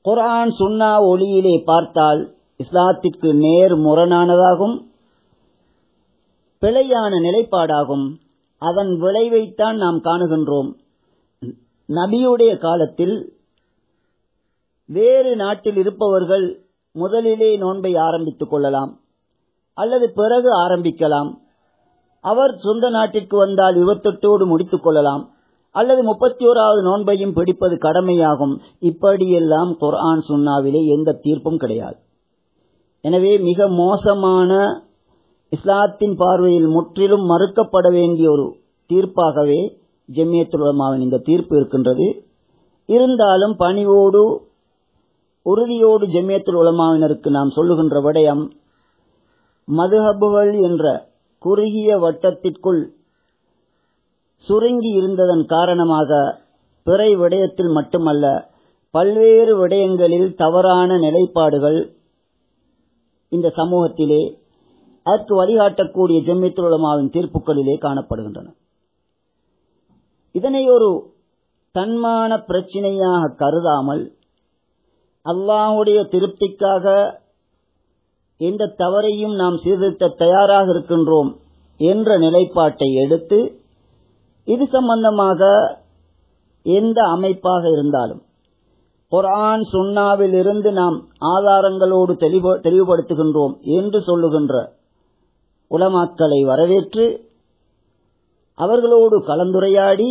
குரான் சுன்னா ஒளியிலே பார்த்தால் இஸ்லாத்திற்கு நேர் முரணானதாகும் பிழையான நிலைப்பாடாகும். அதன் விளைவைத்தான் நாம் காணுகின்றோம். நபியுடைய காலத்தில் வேறு நாட்டில் இருப்பவர்கள் முதலிலே நோன்பை ஆரம்பித்துக் கொள்ளலாம் அல்லது பிறகு ஆரம்பிக்கலாம். அவர் சொந்த நாட்டிற்கு வந்தால் இருபத்தெட்டோடு முடித்துக் கொள்ளலாம் அல்லது முப்பத்தி ஓராவது நோன்பையும் பிடிப்பது கடமையாகும். இப்படியெல்லாம் குர்ஆன் சுன்னாவிலே எந்த தீர்ப்பும் கிடையாது. எனவே மிக மோசமான இஸ்லாத்தின் பார்வையில் முற்றிலும் மறுக்கப்பட வேண்டிய ஒரு தீர்ப்பாகவே ஜெமியத்துல் உலமாவின் இந்த தீர்ப்பு இருக்கின்றது. இருந்தாலும் பணிவோடு உறுதியோடு ஜெமியத்துல் உலமாவினருக்கு நாம் சொல்லுகின்ற விடயம் மதுஹபுகள் என்ற குறுகிய வட்டத்திற்குள் சுருங்கி இருந்ததன் காரணமாக பிறை விடயத்தில் மட்டுமல்ல பல்வேறு விடயங்களில் தவறான நிலைப்பாடுகள் இந்த சமூகத்திலே அதற்கு வழிகாட்டக்கூடிய ஜம்மித்துலமாவின் தீர்ப்புகளிலே காணப்படுகின்றன. இதனை ஒரு தன்மான பிரச்சினையாக கருதாமல் அல்லாஹுடைய திருப்திக்காக எந்த தவறையும் நாம் சீர்திருத்த தயாராக இருக்கின்றோம் என்ற நிலைப்பாட்டை எடுத்து இது சம்பந்தமாக எந்த அமைப்பாக இருந்தாலும் குரான் சுன்னாவில் இருந்து நாம் ஆதாரங்களோடு தெளிவுபடுத்துகின்றோம் என்று சொல்லுகின்ற உலமாக்களை வரவேற்று அவர்களோடு கலந்துரையாடி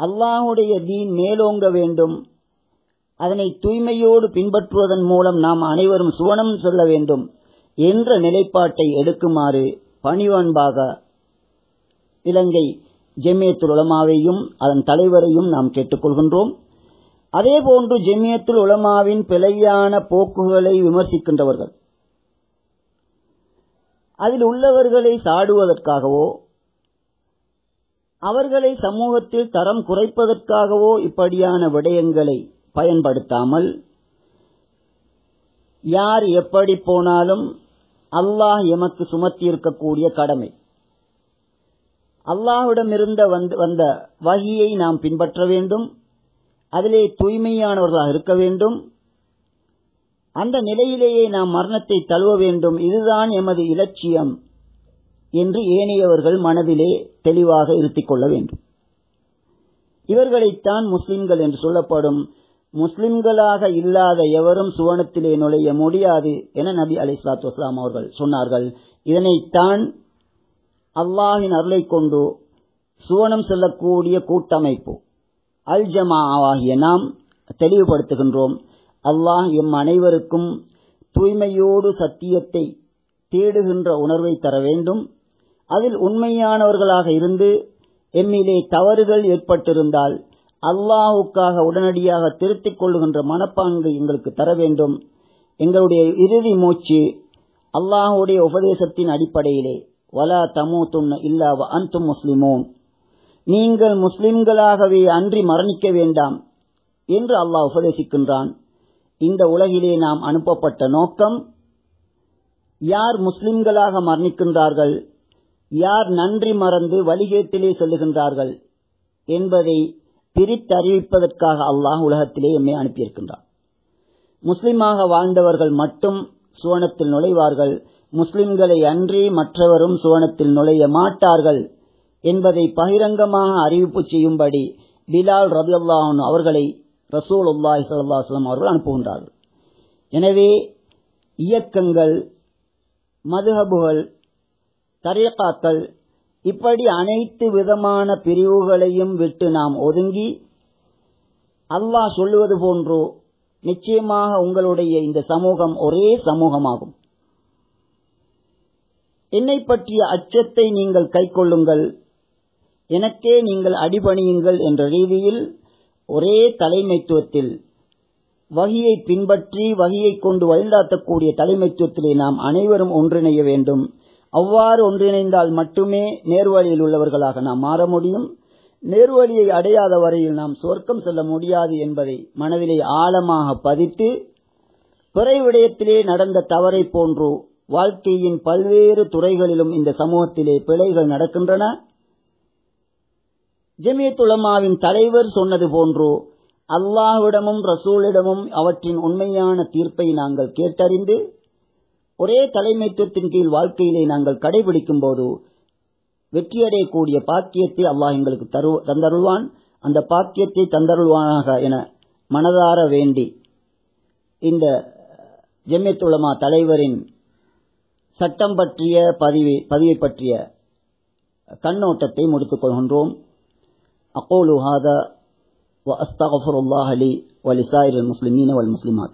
அல்லாஹுடைய தீன் மேலோங்க வேண்டும். அதனை தூய்மையோடு பின்பற்றுவதன் மூலம் நாம் அனைவரும் சுவனம் செல்ல வேண்டும் என்ற நிலைப்பாட்டை எடுக்குமாறு பணிவன்பாக இலங்கை ஜெமியத்துல் உலமாவையும் அதன் தலைவரையும் நாம் கேட்டுக்கொள்கின்றோம். அதேபோன்று ஜெமியத்துல் உலமாவின் பிழையான போக்குகளை விமர்சிக்கின்றவர்கள். அதில் உள்ளவர்களை சாடுவதற்காகவோ அவர்களை சமூகத்தில் தரம் குறைப்பதற்காகவோ இப்படியான விடயங்களை பயன்படுத்தாமல் யார் எப்படி போனாலும் அல்லாஹ் எமக்கு சுமத்தி இருக்கக்கூடிய கடமை. அல்லாஹ்விடமிருந்த வந்த வகியை நாம் பின்பற்ற வேண்டும். அதிலே தூய்மையானவர்களாக இருக்க வேண்டும். அந்த நிலையிலேயே நாம் மரணத்தை தழுவ வேண்டும். இதுதான் எமது இலட்சியம் என்று ஏனையவர்கள் மனதிலே தெளிவாக இருத்திக் கொள்ள வேண்டும். இவர்களைத்தான் முஸ்லிம்கள் என்று சொல்லப்படும். முஸ்லிம்களாக இல்லாத எவரும் சுவனத்திலே நுழைய முடியாது என நபி அலி சலாத்து வஸ்லாம் அவர்கள் சொன்னார்கள். இதனைத்தான் அல்லாஹின் அருளை கொண்டு சுவனம் செல்லக்கூடிய கூட்டமைப்பு அல் ஜமா ஆகிய நாம் தெளிவுபடுத்துகின்றோம். அல்லாஹ் எம் அனைவருக்கும் தூய்மையோடு சத்தியத்தை தேடுகின்ற உணர்வை தர வேண்டும். அதில் உண்மையானவர்களாக இருந்து எம்மிலே தவறுகள் ஏற்பட்டிருந்தால் அல்லாஹுக்காக உடனடியாக திருத்திக் கொள்ளுகின்ற மனப்பாங்கு எங்களுக்கு தர வேண்டும். எங்களுடைய இறுதி மூச்சு அல்லாஹுடைய உபதேசத்தின் அடிப்படையிலே வலா தமோ துண்ண இல்லாவ அந்தும் முஸ்லிமோன். நீங்கள் முஸ்லிம்களாகவே அன்றி மரணிக்க வேண்டாம் என்று அல்லாஹ் உபதேசிக்கின்றான். இந்த உலகிலே நாம் அனுப்பப்பட்ட நோக்கம் யார் முஸ்லிம்களாக மரணிக்கின்றார்கள் யார் நன்றி மறந்து வழிகேட்டிலே செல்லுகின்றார்கள் என்பதை பிரித்தறிவிப்பதற்காக அல்லாஹ் உலகத்திலே எம்மை அனுப்பியிருக்கின்றான். முஸ்லிமாக வாழ்ந்தவர்கள் மட்டும் சுவனத்தில் நுழைவார்கள் முஸ்லிம்களை அன்றி மற்றவரும் சுவனத்தில் நுழைய மாட்டார்கள் என்பதை பகிரங்கமாக அறிவிப்பு செய்யும்படி பிலால் ரதியுல்லாஹன் அவர்களை ரசூல் உல்லாஹி சல்லாஹம் அவர்கள் அனுப்புகின்றார்கள். எனவே இயக்கங்கள் மதுஹபுகள் தரீகாக்கள் இப்படி அனைத்து விதமான பிரிவுகளையும் விட்டு நாம் ஒதுங்கி அல்லாஹ் சொல்லுவது போன்றோ நிச்சயமாக உங்களுடைய இந்த சமூகம் ஒரே சமூகமாகும். என்னை பற்றிய அச்சத்தை நீங்கள் கைக்கொள்ளுங்கள் எனக்கே நீங்கள் அடிபணியுங்கள் என்ற ரீதியில் ஒரே தலைமைத்துவத்தில் வகியை பின்பற்றி வகியை கொண்டு வழிநடத்தக்கூடிய தலைமைத்துவத்திலே நாம் அனைவரும் ஒன்றிணைய வேண்டும். அவ்வாறு ஒன்றிணைந்தால் மட்டுமே நேர்வழியில் உள்ளவர்களாக நாம் மாற முடியும். நேர்வழியை அடையாத வரையில் நாம் சொர்க்கம் செல்ல முடியாது என்பதை மனதிலே ஆழமாக பதித்து பிறை விடயத்திலே நடந்த தவறை போன்று வாழ்க்கையின் பல்வேறு துறைகளிலும் இந்த சமூகத்திலே பிழைகள் நடக்கின்றன. ஜெமியத்துலமாவின் தலைவர் சொன்னது போன்றோ அல்லாஹ்விடமும் ரசூலிடமும் அவற்றின் உண்மையான தீர்ப்பை நாங்கள் கேட்டறிந்து ஒரே தலைமைத்துவத்தின் கீழ் வாழ்க்கையிலே நாங்கள் கடைபிடிக்கும் போது வெற்றியடையக்கூடிய பாக்கியத்தை அல்லாஹ் எங்களுக்கு தரு தந்தருள்வான். அந்த பாக்கியத்தை தந்தருள்வானாக என மனதார வேண்டி இந்த ஜெமியத்துலமா தலைவரின் சட்டம் பற்றிய பதிவை பதிவை பற்றிய கண்ணோட்டத்தை முடித்துக் கொள்கின்றோம். أقول هذا وأستغفر الله لي ولسائر المسلمين والمسلمات.